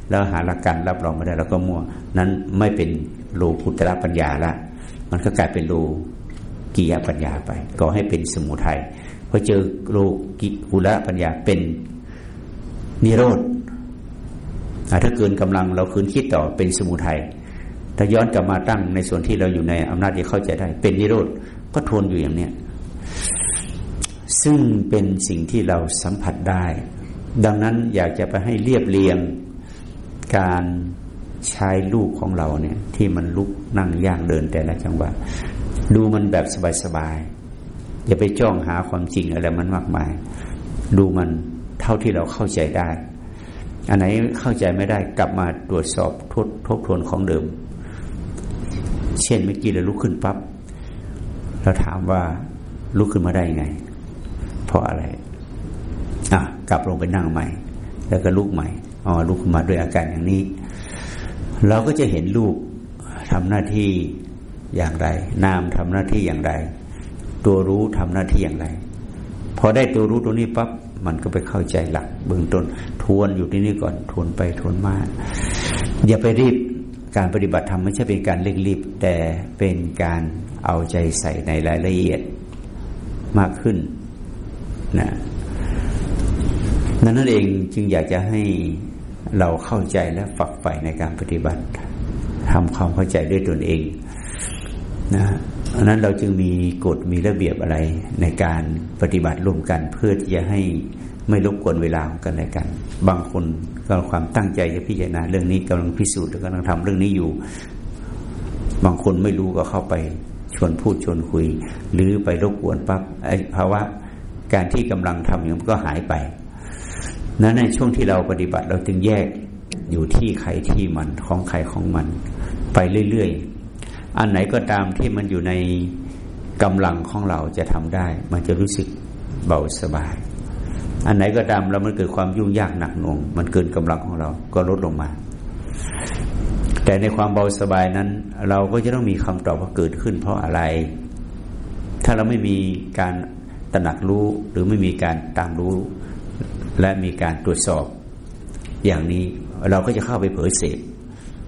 แล้วหาหลักการรับรองไม่ได้แล้วก็มั่ว นั้นไม่เป็นโลกุตระปัญญาละ มันก็กลายเป็นโลกิยปัญญาไปก็ให้เป็นสมุทัยพอเจอโลกิกุระปัญญาเป็นนิโรธ ถ้าเกินกำลังเราคืนคิดต่อเป็นสมุทัยถ้าย้อนกลับมาตั้งในส่วนที่เราอยู่ในอำนาจที่เข้าใจได้ เป็นนิโรธก็ทนอยู่อย่างเนี้ยซึ่งเป็นสิ่งที่เราสัมผัสได้ ดังนั้นอยากจะไปให้เรียบเรียงการใช้ลูกของเราเนี่ย ที่มันลุกนั่งย่างเดินแต่ละจังหวะดูมันแบบสบายๆอย่าไปจ้องหาความจริงอะไรมันมากมาย ดูมันเท่าที่เราเข้าใจได้ อันไหนเข้าใจไม่ได้กลับมาตรวจสอบทบทบทวนของเดิม เช่นเมื่อกี้เราลุกขึ้นปับ๊บเราถามว่าลุกขึ้นมาได้ยังไง เพราะอะไรอะกลับลงไปนั่งใหม่ แล้วก็ลุกใหม่อ๋อลุกขึ้นมาด้วยอาการอย่างนี้ เราก็จะเห็นลูกทำหน้าที่อย่างไร นามทำหน้าที่อย่างไร ตัวรู้ทำหน้าที่อย่างไร พอได้ตัวรู้ตัวนี้ปั๊บ มันก็ไปเข้าใจหลัก เบื้องต้นทวนอยู่ที่นี่ก่อนทวนไปทวนมาอย่าไปรีบการปฏิบัติธรรมไม่ใช่เป็นการเร่งรีบ แต่เป็นการเอาใจใส่ในรายละเอียดมากขึ้นนะนั่นเองจึงอยากจะให้เราเข้าใจและฝักใฝ่ในการปฏิบัติทำความเข้าใจด้วยตนเองนะ อันนั้นเราจึงมีกฎมีระเบียบอะไรในการปฏิบัติร่วมกัน เพื่อที่จะให้ไม่รบกวนเวลาของกันและกัน บางคนก็ความตั้งใจจะพิจารณาเรื่องนี้กำลังพิสูจน์กำลังทำเรื่องนี้อยู่ บางคนไม่รู้ก็เข้าไปชวนพูดชวนคุย หรือไปรบกวนปั๊บไอ้ภาวะการที่กำลังทำอย่างก็หายไป นั้นในช่วงที่เราปฏิบัติเราจึงแยกอยู่ที่ใครที่มันของใครของมัน ไปเรื่อยๆ อันไหนก็ตามที่มันอยู่ในกำลังของเราจะทำได้ มันจะรู้สึกเบาสบาย อันไหนก็ตามแล้วมันเกิดความยุ่งยากหนักหน่วง มันเกินกำลังของเราก็ลดลงมา แต่ในความเบาสบายนั้น เราก็จะต้องมีคำตอบว่าเกิดขึ้นเพราะอะไร ถ้าเราไม่มีการตระหนักรู้หรือไม่มีการตามรู้ และมีการตรวจสอบ อย่างนี้เราก็จะเข้าไปเผยเสพ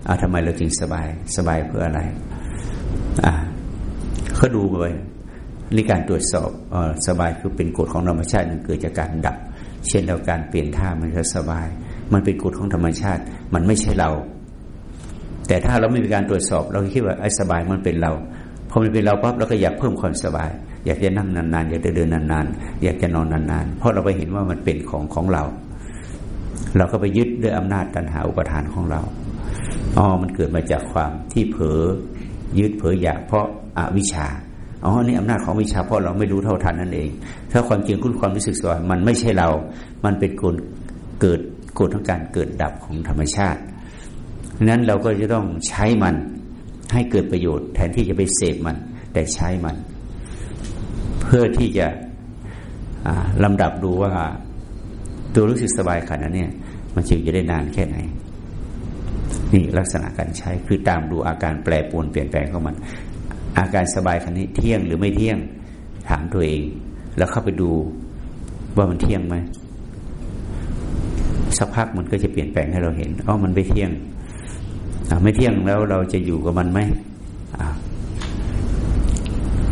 อ่าทำไมเราจึงสบายสบายเพื่ออะไร อ่าเขาดูไปนี่การตรวจสอบอสบายคือเป็นกฎของธรรมชาติมันเกิดจากการดับ เช่นเราการเปลี่ยนท่ามันจะสบาย มันเป็นกฎของธรรมชาติ มันไม่ใช่เรา แต่ถ้าเราไม่มีการตรวจสอบ เราคิดว่าไอ้สบายมันเป็นเราพอมันเป็นเราปั๊บเราก็อยากเพิ่มความสบาย อยากจะนั่งนานๆ อยากจะเดินนานๆ อยากจะนอนนานๆ เพราะเราไปเห็นว่ามันเป็นของของเรา เราก็ไปยึดด้วยอำนาจตัณหาอุปทานของเราอ๋อมันเกิดมาจากความที่เผลอ ยึดเผลออยากเพราะอาวิชชาอ๋อนี่อำนาจของวิชาเพราะเราไม่รู้เท่าทันนั่นเอง ถ้าความจริงคุณความรู้สึกสว่ามันไม่ใช่เรา มันเป็นกฎเกิดกฎของการเกิดดับของธรรมชาตินั้นเราก็จะต้องใช้มันให้เกิดประโยชน์ แทนที่จะไปเสพมัน แต่ใช้มัน เพื่อที่จะลำดับดูว่าตัวรู้สึกสบายขนาดนี้มันจึงจะได้นานแค่ไหน นี่ลักษณะการใช้คือตามดูอาการแปรปรวนเปลี่ยนแปลงของมัน อาการสบายขนนี้เที่ยงหรือไม่เที่ยงถามตัวเอง แล้วเข้าไปดูว่ามันเที่ยงไหมสักพักมันก็จะเปลี่ยนแปลงให้เราเห็นอ๋อมันไม่เที่ยงไม่เที่ยงแล้วเราจะอยู่กับมันไหม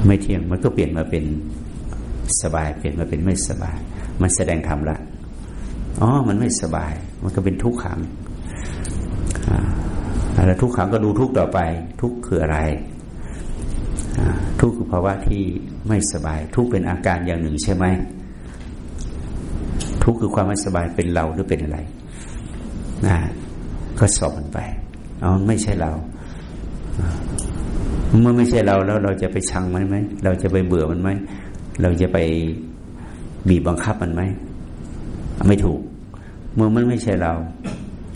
ไม่เที่ยงมันก็เปลี่ยนมาเป็นสบาย เปลี่ยนมาเป็นไม่สบาย มันแสดงธรรมละอ๋อมันไม่สบาย มันก็เป็นทุกขัง แล้วทุกขังก็ดูทุกต่อไป ทุกคืออะไร ทุกคือภาวะที่ไม่สบาย ทุกเป็นอาการอย่างหนึ่งใช่ไหมทุกคือความไม่สบายเป็นเราหรือเป็นอะไรนะก็สอบมันไปเอาไม่ใช่เรา เมื่อไม่ใช่เราแล้วเราจะไปชังมันไหมเราจะไปเบื่อมันไหมเราจะไปบีบบังคับมันไหมไม่ถูก เมื่อมันไม่ใช่เรา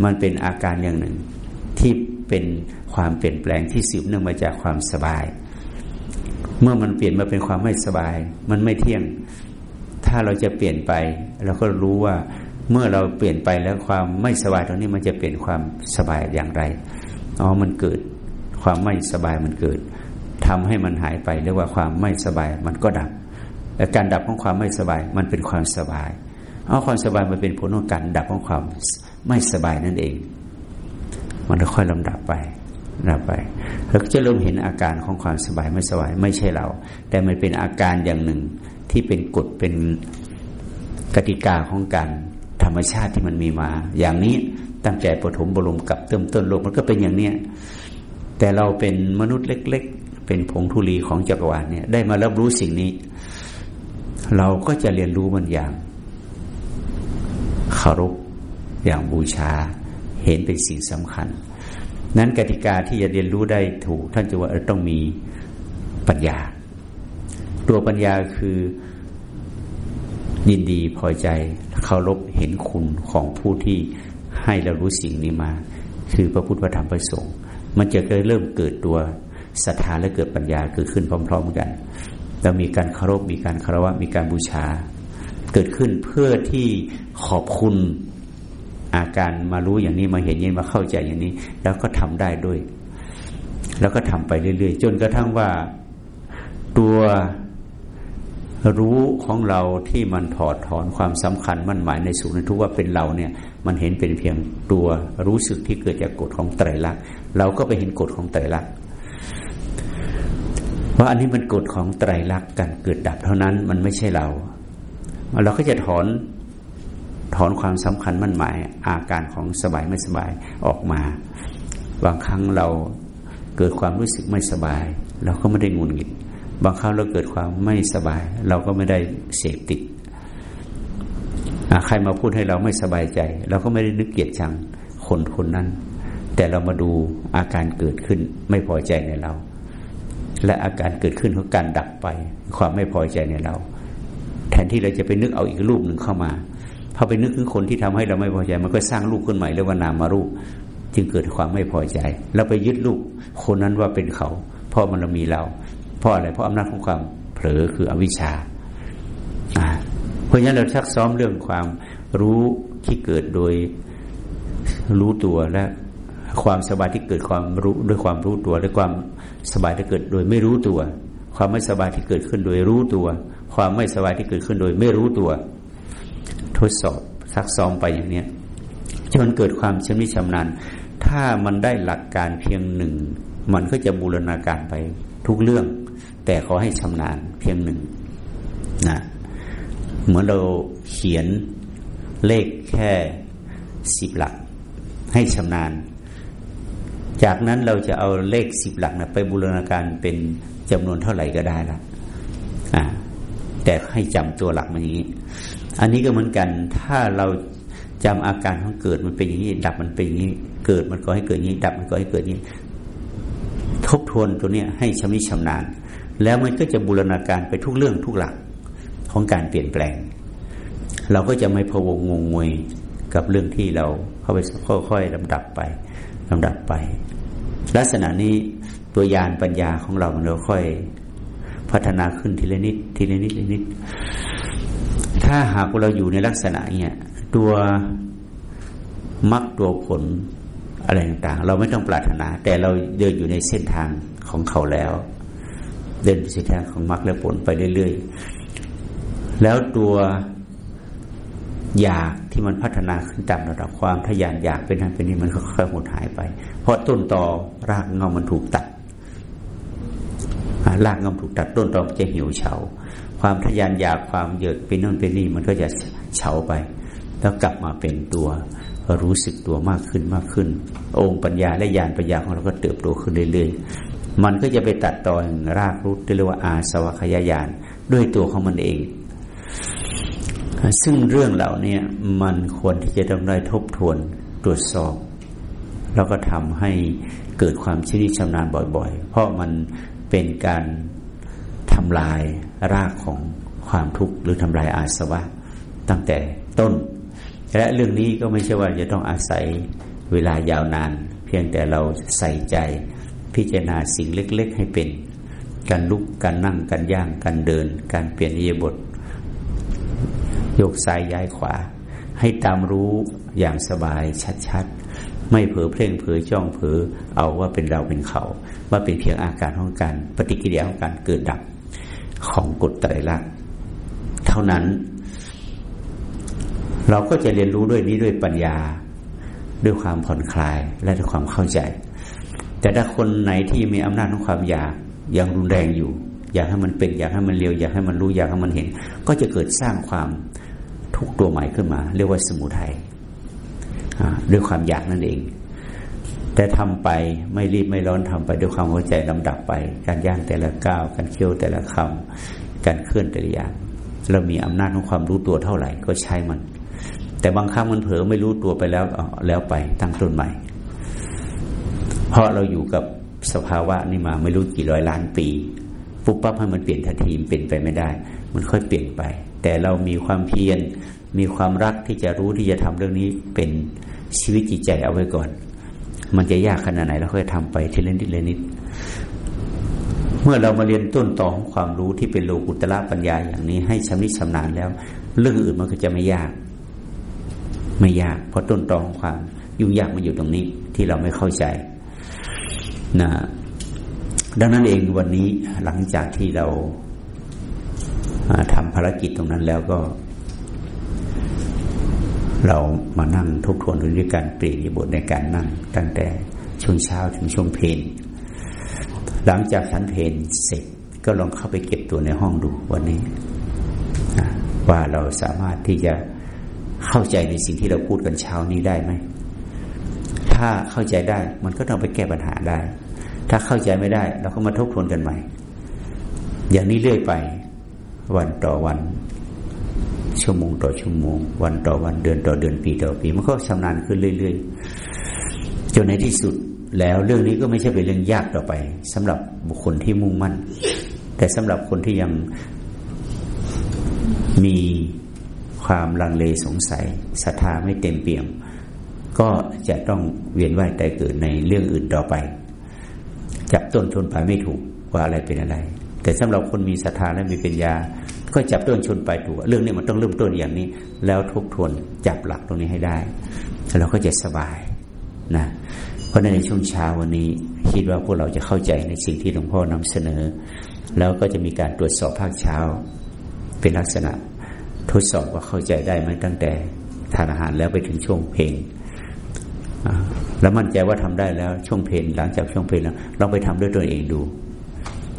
มันเป็นอาการอย่างหนึ่ง ที่ เป็นความเปลี่ยนแปลงที่สืบเนื่องมาจากความสบาย เมื่อมันเปลี่ยนมาเป็นความไม่สบาย มันไม่เที่ยง ถ้าเราจะเปลี่ยนไป เราก็รู้ว่าเมื่อเราเปลี่ยนไปแล้วความไม่สบายตรงนี้มันจะเปลี่ยนความสบายอย่างไรอ๋อมันเกิดความไม่สบายมันเกิดทำให้มันหายไปเรียกว่าความไม่สบายมันก็ดับแต่การดับของความไม่สบายมันเป็นความสบายเอาความสบายมันเป็นผลของการดับของความไม่สบายนั่นเอง มันค่อยลำดับไปดับไปเราจะเริ่มเห็นอาการของความสบายไม่สบายไม่ใช่เรา แต่มันเป็นอาการอย่างหนึ่งที่เป็นกฎเป็นกติกาของการธรรมชาติที่มันมีมา อย่างนี้ตั้งใจปฐมบรมกับเติมต้นโลกมันก็เป็นอย่างเนี้ยแต่เราเป็นมนุษย์เล็ก ๆ เป็นผงธุลีของจักรวาลเนี่ย ได้มารับรู้สิ่งนี้ เราก็จะเรียนรู้มันอย่างเคารพอย่างบูชา เห็นเป็นสิ่งสำคัญ นั้นกติกาที่จะเรียนรู้ได้ถูก ท่านจะว่าต้องมีปัญญา ตัวปัญญาคือยินดีพอใจเคารพเห็นคุณของผู้ที่ให้เรารู้สิ่งนี้มา คือพระพุทธธรรมประสงค์มันจะเริ่มเกิดตัวศรัทธาและเกิดปัญญาเกิดขึ้นพร้อม ๆ กันเรามีการเคารพมีการคารวะมีการบูชา เกิดขึ้นเพื่อที่ขอบคุณ อาการมารู้อย่างนี้มาเห็นอย่างนี้มาเข้าใจอย่างนี้ แล้วก็ทำได้ด้วย แล้วก็ทำไปเรื่อยๆ จนกระทั่งว่าตัวรู้ของเราที่มันถอดถอนความสำคัญมั่นหมายในสุนทุกว่าเป็นเราเนี่ย มันเห็นเป็นเพียงตัวรู้สึกที่เกิดจากกฎของไตรลักษณ์เราก็ไปเห็นกฎของไตรลักษณ์ว่าอันนี้มันกฎของไตรลักษณ์กันเกิดดับเท่านั้นมันไม่ใช่เรา เราก็จะถอน ถอนความสำคัญมั่นหมายอาการของสบายไม่สบายออกมา บางครั้งเราเกิดความรู้สึกไม่สบาย เราก็ไม่ได้งุนงิด บางครั้งเราเกิดความไม่สบาย เราก็ไม่ได้เสพติดใครมาพูดให้เราไม่สบายใจ เราก็ไม่ได้นึกเกลียดชังคนคนนั้น แต่เรามาดูอาการเกิดขึ้นไม่พอใจในเรา และอาการเกิดขึ้นของการดับไป ความไม่พอใจในเรา แทนที่เราจะไปนึกเอาอีกรูปหนึ่งเข้ามา พอไปนึกถึงคนที่ทำให้เราไม่พอใจ มันก็สร้างรูปขึ้นใหม่เรียกว่านามารูป จึงเกิดความไม่พอใจ เราไปยึดรูปคนนั้นว่าเป็นเขาเพราะมันมีเราเพราะอะไรเพราะอำนาจของความเผลอคืออวิชชาเพราะฉะนั้นเราชักซ้อมเรื่องความรู้ที่เกิดโดยรู้ตัวและความสบายที่เกิดความรู้ด้วยความรู้ตัวและความสบายที่เกิดโดยไม่รู้ตัว ความไม่สบายที่เกิดขึ้นโดยรู้ตัว ความไม่สบายที่เกิดขึ้นโดยไม่รู้ตัว ดสอบซักซ้อมไปอย่างเนี้ยจนเกิดความชำนิชำนาญ ถ้ามันได้หลักการเพียงหนึ่ง มันก็จะบูรณาการไปทุกเรื่อง แต่ขอให้ชำนาญเพียงหนึ่งนะเหมือนเราเขียนเลขแค่สิบหลัก ให้ชำนาญ จากนั้นเราจะเอาเลขสิบหลักนะไปบูรณาการเป็นจำนวนเท่าไหร่ก็ได้ละแต่ให้จำตัวหลักมันอย่างนี้ อันนี้ก็เหมือนกัน ถ้าเราจำอาการของเกิดมันเป็นอย่างนี้ ดับมันเป็นอย่างนี้ เกิดมันก็ให้เกิดนี้ ดับมันก็ให้เกิดนี้ ทบทวนตัวเนี้ยให้ชำนิชำนาญ แล้วมันก็จะบูรณาการไปทุกเรื่องทุกหลักของการเปลี่ยนแปลง เราก็จะไม่พะวงงงงวยกับเรื่องที่เราเข้าไปค่อยๆลำดับไปลำดับไป ลักษณะนี้ตัวยานปัญญาของเรามันเราค่อยพัฒนาขึ้นทีละนิดทีละนิดทีละนิด ถ้าหากเราอยู่ในลักษณะเนี้ยตัวมรรคตัวผลอะไรต่างๆ เราไม่ต้องปรารถนา แต่เราเดินอยู่ในเส้นทางของเขาแล้ว เดินเส้นทางของมรรคและผลไปเรื่อยๆ แล้วตัวอยากที่มันพัฒนาขึ้นตามระดับความทยานอยากเป็นนั้นเป็นนี้มันค่อยๆหมดหายไป เพราะต้นตอรากเงามันถูกตัด รากเงาถูกตัดต้นตอจะหี่ยวเฉา ความทยานอยากความเยอกเป็นนั่นเป็นนี่มันก็จะเฉาไป แล้วกลับมาเป็นตัวรู้สึกตัวมากขึ้นมากขึ้น องค์ปัญญาและญาณปัญญาของเราก็เติบโตขึ้นเรื่อยๆ มันก็จะไปตัดตอนรากรุดที่เรียกว่าอาสวะขยายานด้วยตัวของมันเอง ซึ่งเรื่องเหล่านี้มันควรที่จะต้องได้ทบทวนตรวจสอบ แล้วก็ทำให้เกิดความชินิชำนาญบ่อย ๆ เพราะมัน เป็นการทำลายรากของความทุกข์หรือทำลายอาสวะตั้งแต่ต้น และเรื่องนี้ก็ไม่ใช่ว่าจะต้องอาศัยเวลายาวนาน เพียงแต่เราใส่ใจพิจารณาสิ่งเล็ก ๆ ให้เป็น การลุกการนั่งการย่างการเดิน การเปลี่ยนอิยบทโยกซ้ายย้ายขวา ให้ตามรู้อย่างสบายชัดๆ ไม่เผลอเพ่งเผลอจ้องเผลอเอาว่าเป็นเราเป็นเขา ว่าเป็นเพียงอาการของการปฏิกิริยาของการเกิดดับของกฎไตรลักษณ์เท่านั้น เราก็จะเรียนรู้ด้วยนี้ด้วยปัญญา ด้วยความผ่อนคลายและด้วยความเข้าใจ แต่ถ้าคนไหนที่มีอำนาจของความอยากยังรุนแรงอยู่ อยากให้มันเป็นอยากให้มันเร็วอยากให้มันรู้อยากให้มันเห็น ก็จะเกิดสร้างความทุกตัวใหม่ขึ้นมา เรียกว่าสมุทัย ด้วยความอยากนั่นเอง แต่ทำไปไม่รีบไม่ร้อนทำไปด้วยความเข้าใจลำดับไป การย่างแต่ละก้าวการเคี่ยวแต่ละคำการเคลื่อนแต่ละอย่างเรามีอำนาจของความรู้ตัวเท่าไหร่ก็ใช้มัน แต่บางครั้งมันเผลอไม่รู้ตัวไปแล้วแล้วไปตั้งต้นใหม่ เพราะเราอยู่กับสภาวะนี่มาไม่รู้กี่ร้อยล้านปีปุ๊บปั๊บให้มันเปลี่ยนทันทีเปลี่ยนไปไม่ได้ มันค่อยเปลี่ยนไป แต่เรามีความเพียร มีความรักที่จะรู้ที่จะทำเรื่องนี้เป็นชีวิตจิตใจเอาไว้ก่อน มันจะยากขนาดไหนเราค่อยทำไปทีละนิดละนิด เมื่อเรามาเรียนต้นต่อของความรู้ที่เป็นโลกุตละปัญญาอย่างนี้ ให้ชำนิชำนาญแล้ว เรื่องอื่นมันก็จะไม่ยาก ไม่ยาก เพราะต้นตอของความยุ่งยากมันอยู่ตรงนี้ ที่เราไม่เข้าใจนะดังนั้นเองวันนี้หลังจากที่เราทำภารกิจตรงนั้นแล้วก็ เรามานั่งทบทวนด้วยการเปลี่ยนบทในการนั่ง ตั้งแต่ช่วงเช้าถึงช่วงเพลนหลังจากฉันเพลนเสร็จก็ลองเข้าไปเก็บตัวในห้องดูวันนี้ ว่าเราสามารถที่จะเข้าใจในสิ่งที่เราพูดกันเช้านี้ได้ไหม ถ้าเข้าใจได้มันก็ต้องไปแก้ปัญหาได้ ถ้าเข้าใจไม่ได้ เราก็มาทบทวนกันใหม่ อย่างนี้เรื่อยไปวันต่อวัน ชั่วโมงต่อชั่วโมง วันต่อวันเดือนต่อเดือนปีต่อปี มันก็ชำนาญขึ้นเรื่อยๆจนในที่สุดแล้วเรื่องนี้ก็ไม่ใช่เป็นเรื่องยากต่อไปสำหรับบุคคลที่มุ่งมั่น แต่สำหรับคนที่ยังมีความลังเลสงสัยศรัทธาไม่เต็มเปี่ยม ก็จะต้องเวียนว่ายแต่เกิดในเรื่องอื่นต่อไป จับต้นชนปลายไม่ถูกว่าอะไรเป็นอะไร แต่สำหรับคนมีศรัทธาและมีปัญญา ก็จับต้นชนปลายถูกเรื่องนี้มันต้องเริ่มต้นอย่างนี้ แล้วทบทวนจับหลักตรงนี้ให้ได้เราก็จะสบายนะเพราะในช่วงเช้าวันนี้คิดว่าพวกเราจะเข้าใจในสิ่งที่หลวงพ่อนำเสนอ แล้วก็จะมีการตรวจสอบภาคเช้า เป็นลักษณะทดสอบว่าเข้าใจได้ไหมตั้งแต่ทานอาหารแล้วไปถึงช่วงเพลงแล้วมั่นใจว่าทำได้แล้วช่วงเพลงหลังจากช่วงเพลงแล้วลองไปทำด้วยตัวเองดู